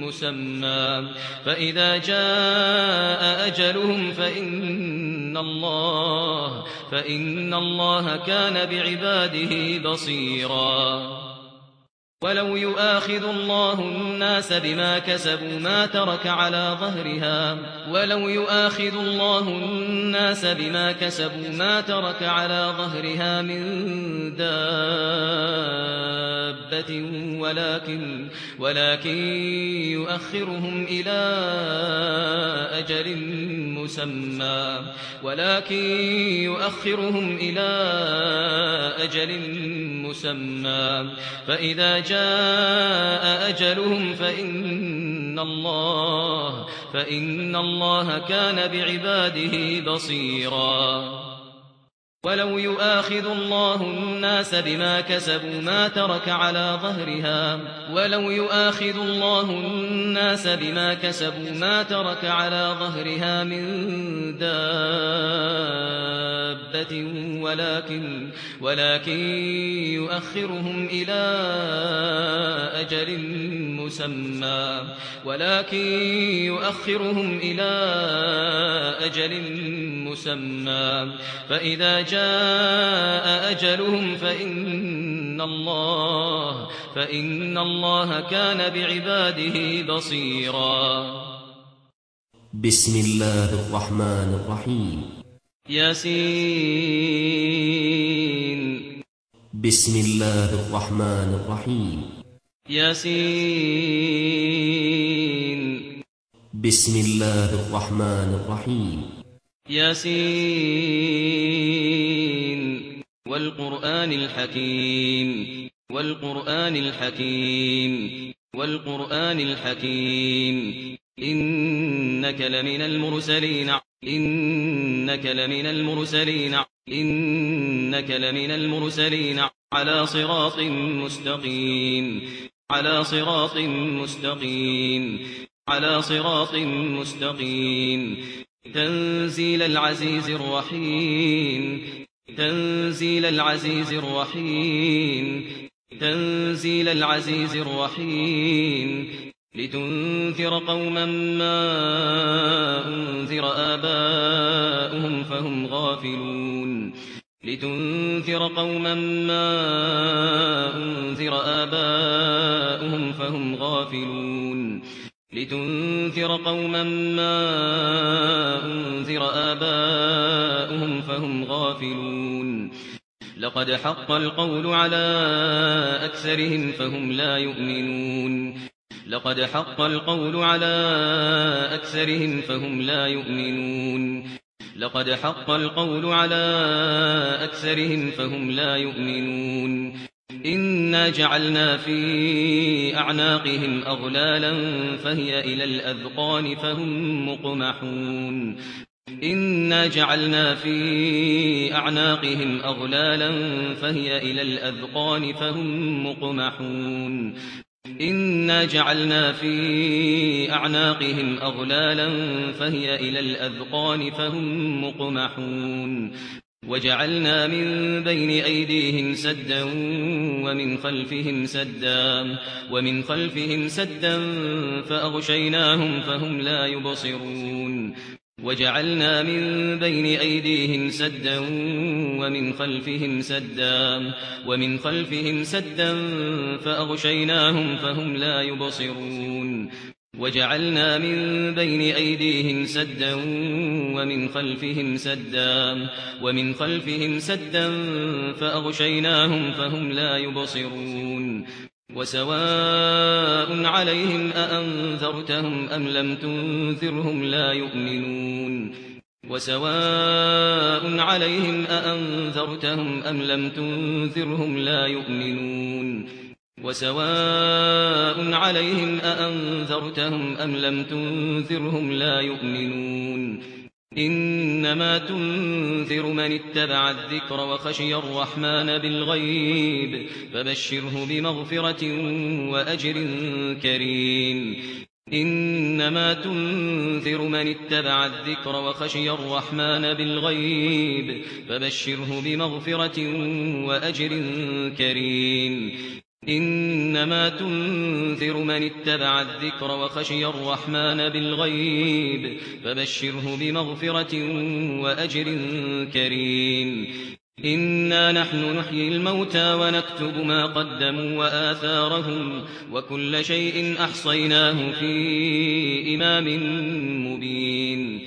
مسمى فإذا جاء أجلهم فإن الله, فإن الله كان بعباده بصيراً. ولو يؤاخذ الله الناس بما كسبوا ما ترك على ظهرها ولو يؤاخذ الله الناس بما كسبوا ما ترك على ظهرها من دابة ولكن ولكن يؤخرهم إلى أجل مسمى ولكن يؤخرهم إلى أجل مسمى فإذا جاء شَاءَ أجلهم فإن الله, فإن الله كان بعباده بصيراً. ولو يؤاخذ الله الناس بما كسبوا ما ترك على ظهرها. ولو يؤاخذ الله الناس بما كسبوا ما ترك على ظهرها من دابة ولكن ولكن يؤخرهم إلى أجل مسمى. ولكن يؤخرهم إلى أجل مسمى. فإذا جاء جاء أجلهم فإن الله, فإن الله كان بعباده بصيرا. بسم الله الرحمن الرحيم. يَسِين بسم الله الرحمن الرحيم. يَسِين بسم الله الرحمن الرحيم. ياسين. والقرآن الحكيم. والقرآن الحكيم. والقرآن الحكيم. إنك لمن المرسلين. إنك لمن المرسلين. إنك لمن المرسلين. على صراط مستقيم. على صراط مستقيم. على صراط مستقيم. تنزيل العزيز الرحيم. تنزيل العزيز الرحيم. تنزيل العزيز الرحيم. لتنذر قوما ما أنذر آباؤهم فهم غافلون. لتنذر قوما ما أنذر آباؤهم فهم غافلون. لتنذر قوما ما أنذر آباؤهم فهم غافلون. لقد حق القول على أكثرهم فهم لا يؤمنون. لقد حق القول على أكثرهم فهم لا يؤمنون. لقد حق القول على أكثرهم فهم لا يؤمنون. إنا جعلنا في أعناقهم أغلالا فهي إلى الأذقان فهم مقمحون إنا جعلنا في أعناقهم أغلالا فهي إلى الأذقان فهم مقمحون إنا جعلنا في أعناقهم أغلالا فهي إلى الأذقان فهم مقمحون وجعلنا من بين أيديهم سدا ومن خلفهم سدا ومن خلفهم سدا فأغشيناهم فهم لا يبصرون وجعلنا من بين أيديهم سدا ومن خلفهم سدا ومن خلفهم سدا فأغشيناهم فهم لا يبصرون وجعلنا من بين أيديهم سدا ومن خلفهم سدا ومن خلفهم سدا فأغشيناهم فهم لا يبصرون وسواء عليهم أأنذرتهم أم لم تنذرهم لا يؤمنون وسواء عليهم انذرتهم أم لم تنذرهم لا يؤمنون وسواء عليهم أأنذرتهم أم لم تنذرهم لا يؤمنون إنما تنذر من اتبع الذكر وخشي الرحمن بالغيب فبشره بمغفرة وأجر كريم إنما تنذر من اتبع الذكر وخشي الرحمن بالغيب فبشره بمغفرة وأجر كريم إنما تنذر من اتبع الذكر وخشي الرحمن بالغيب فبشره بمغفرة وأجر كريم. إنا نحن نحيي الموتى ونكتب ما قدموا وآثارهم وكل شيء أحصيناه في إمام مبين.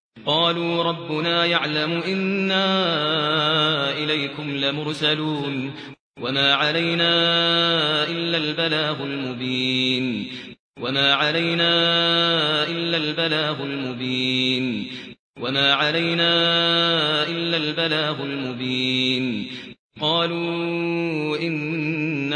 قالوا ربنا يعلم إنا إليكم لمرسلون وما علينا إلا البلاغ المبين وما علينا إلا البلاغ المبين وما علينا إلا البلاغ المبين قالوا إن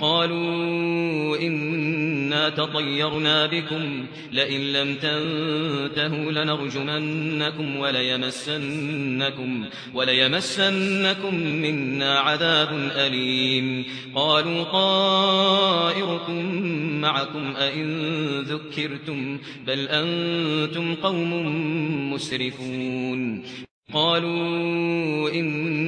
قالوا إنا تطيرنا بكم لئن لم تنتهوا لنرجمنكم وليمسنكم, وليمسنكم منا عذاب أليم قالوا طائركم معكم ان ذكرتم بل أنتم قوم مسرفون قالوا إن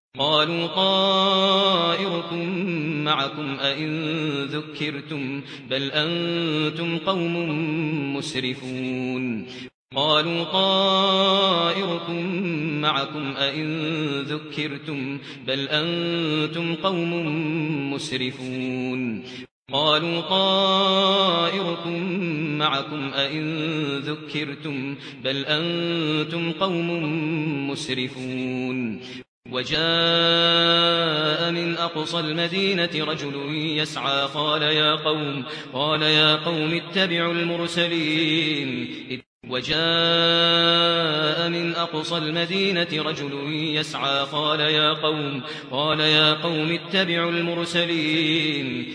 قالوا طائركم معكم أئن ذكرتم بل أنتم قوم مسرفون قالوا طائركم معكم أئن ذكرتم بل أنتم قوم مسرفون قالوا طائركم معكم أئن ذكرتم بل أنتم قوم مسرفون وجاء من أقصى المدينة رجل يسعى قال يا قوم قال يا قوم اتبعوا المرسلين. وجاء من أقصى المدينة رجل يسعى قال يا قوم قال يا قوم اتبعوا المرسلين.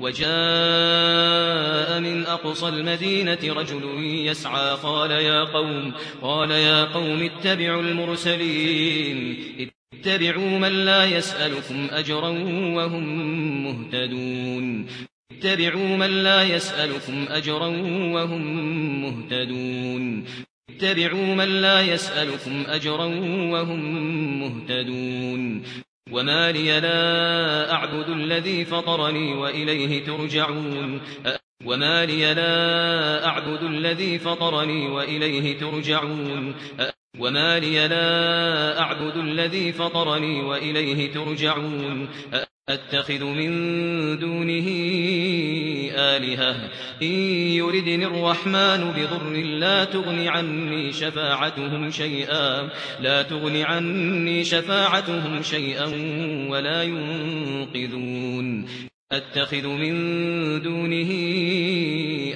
وجاء من أقصى المدينة رجل يسعى قال يا قوم قال يا قوم اتبعوا المرسلين. اتبعوا من لا يسألكم أجرا وهم مهتدون. اتبعوا من لا يسألكم أجرا وهم مهتدون. اتبعوا من لا يسألكم أجرا وهم مهتدون. وما لي لا أعبد الذي فطرني وإليه ترجعون. وما لي لا أعبد الذي فطرني وإليه ترجعون. وما لي لا أعبد الذي فطرني وإليه ترجعون أتخذ من دونه آلهة إن يردني الرحمن بضر لا تغني عني شفاعتهم شيئا لا تغني عني شفاعتهم شيئا ولا ينقذون أتخذ من دونه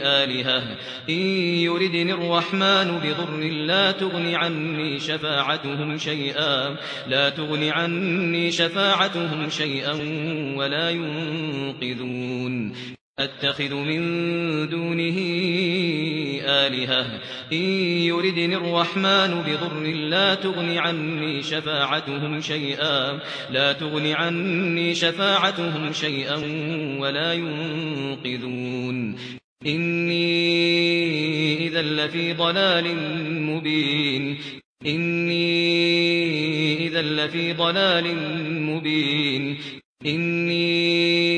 آلهة. إن يردني الرحمن بضر لا تغن عني شفاعتهم شيئا. لا تغن عني شفاعتهم شيئا ولا ينقذون. أتخذ من دونه آلهة. إن يردني الرحمن بضر لا تغني عني شفاعتهم شيئا. لا تغني عني شفاعتهم شيئا ولا ينقذون. إني إذا لفي ضلال مبين. إني إذا لفي ضلال مبين. إني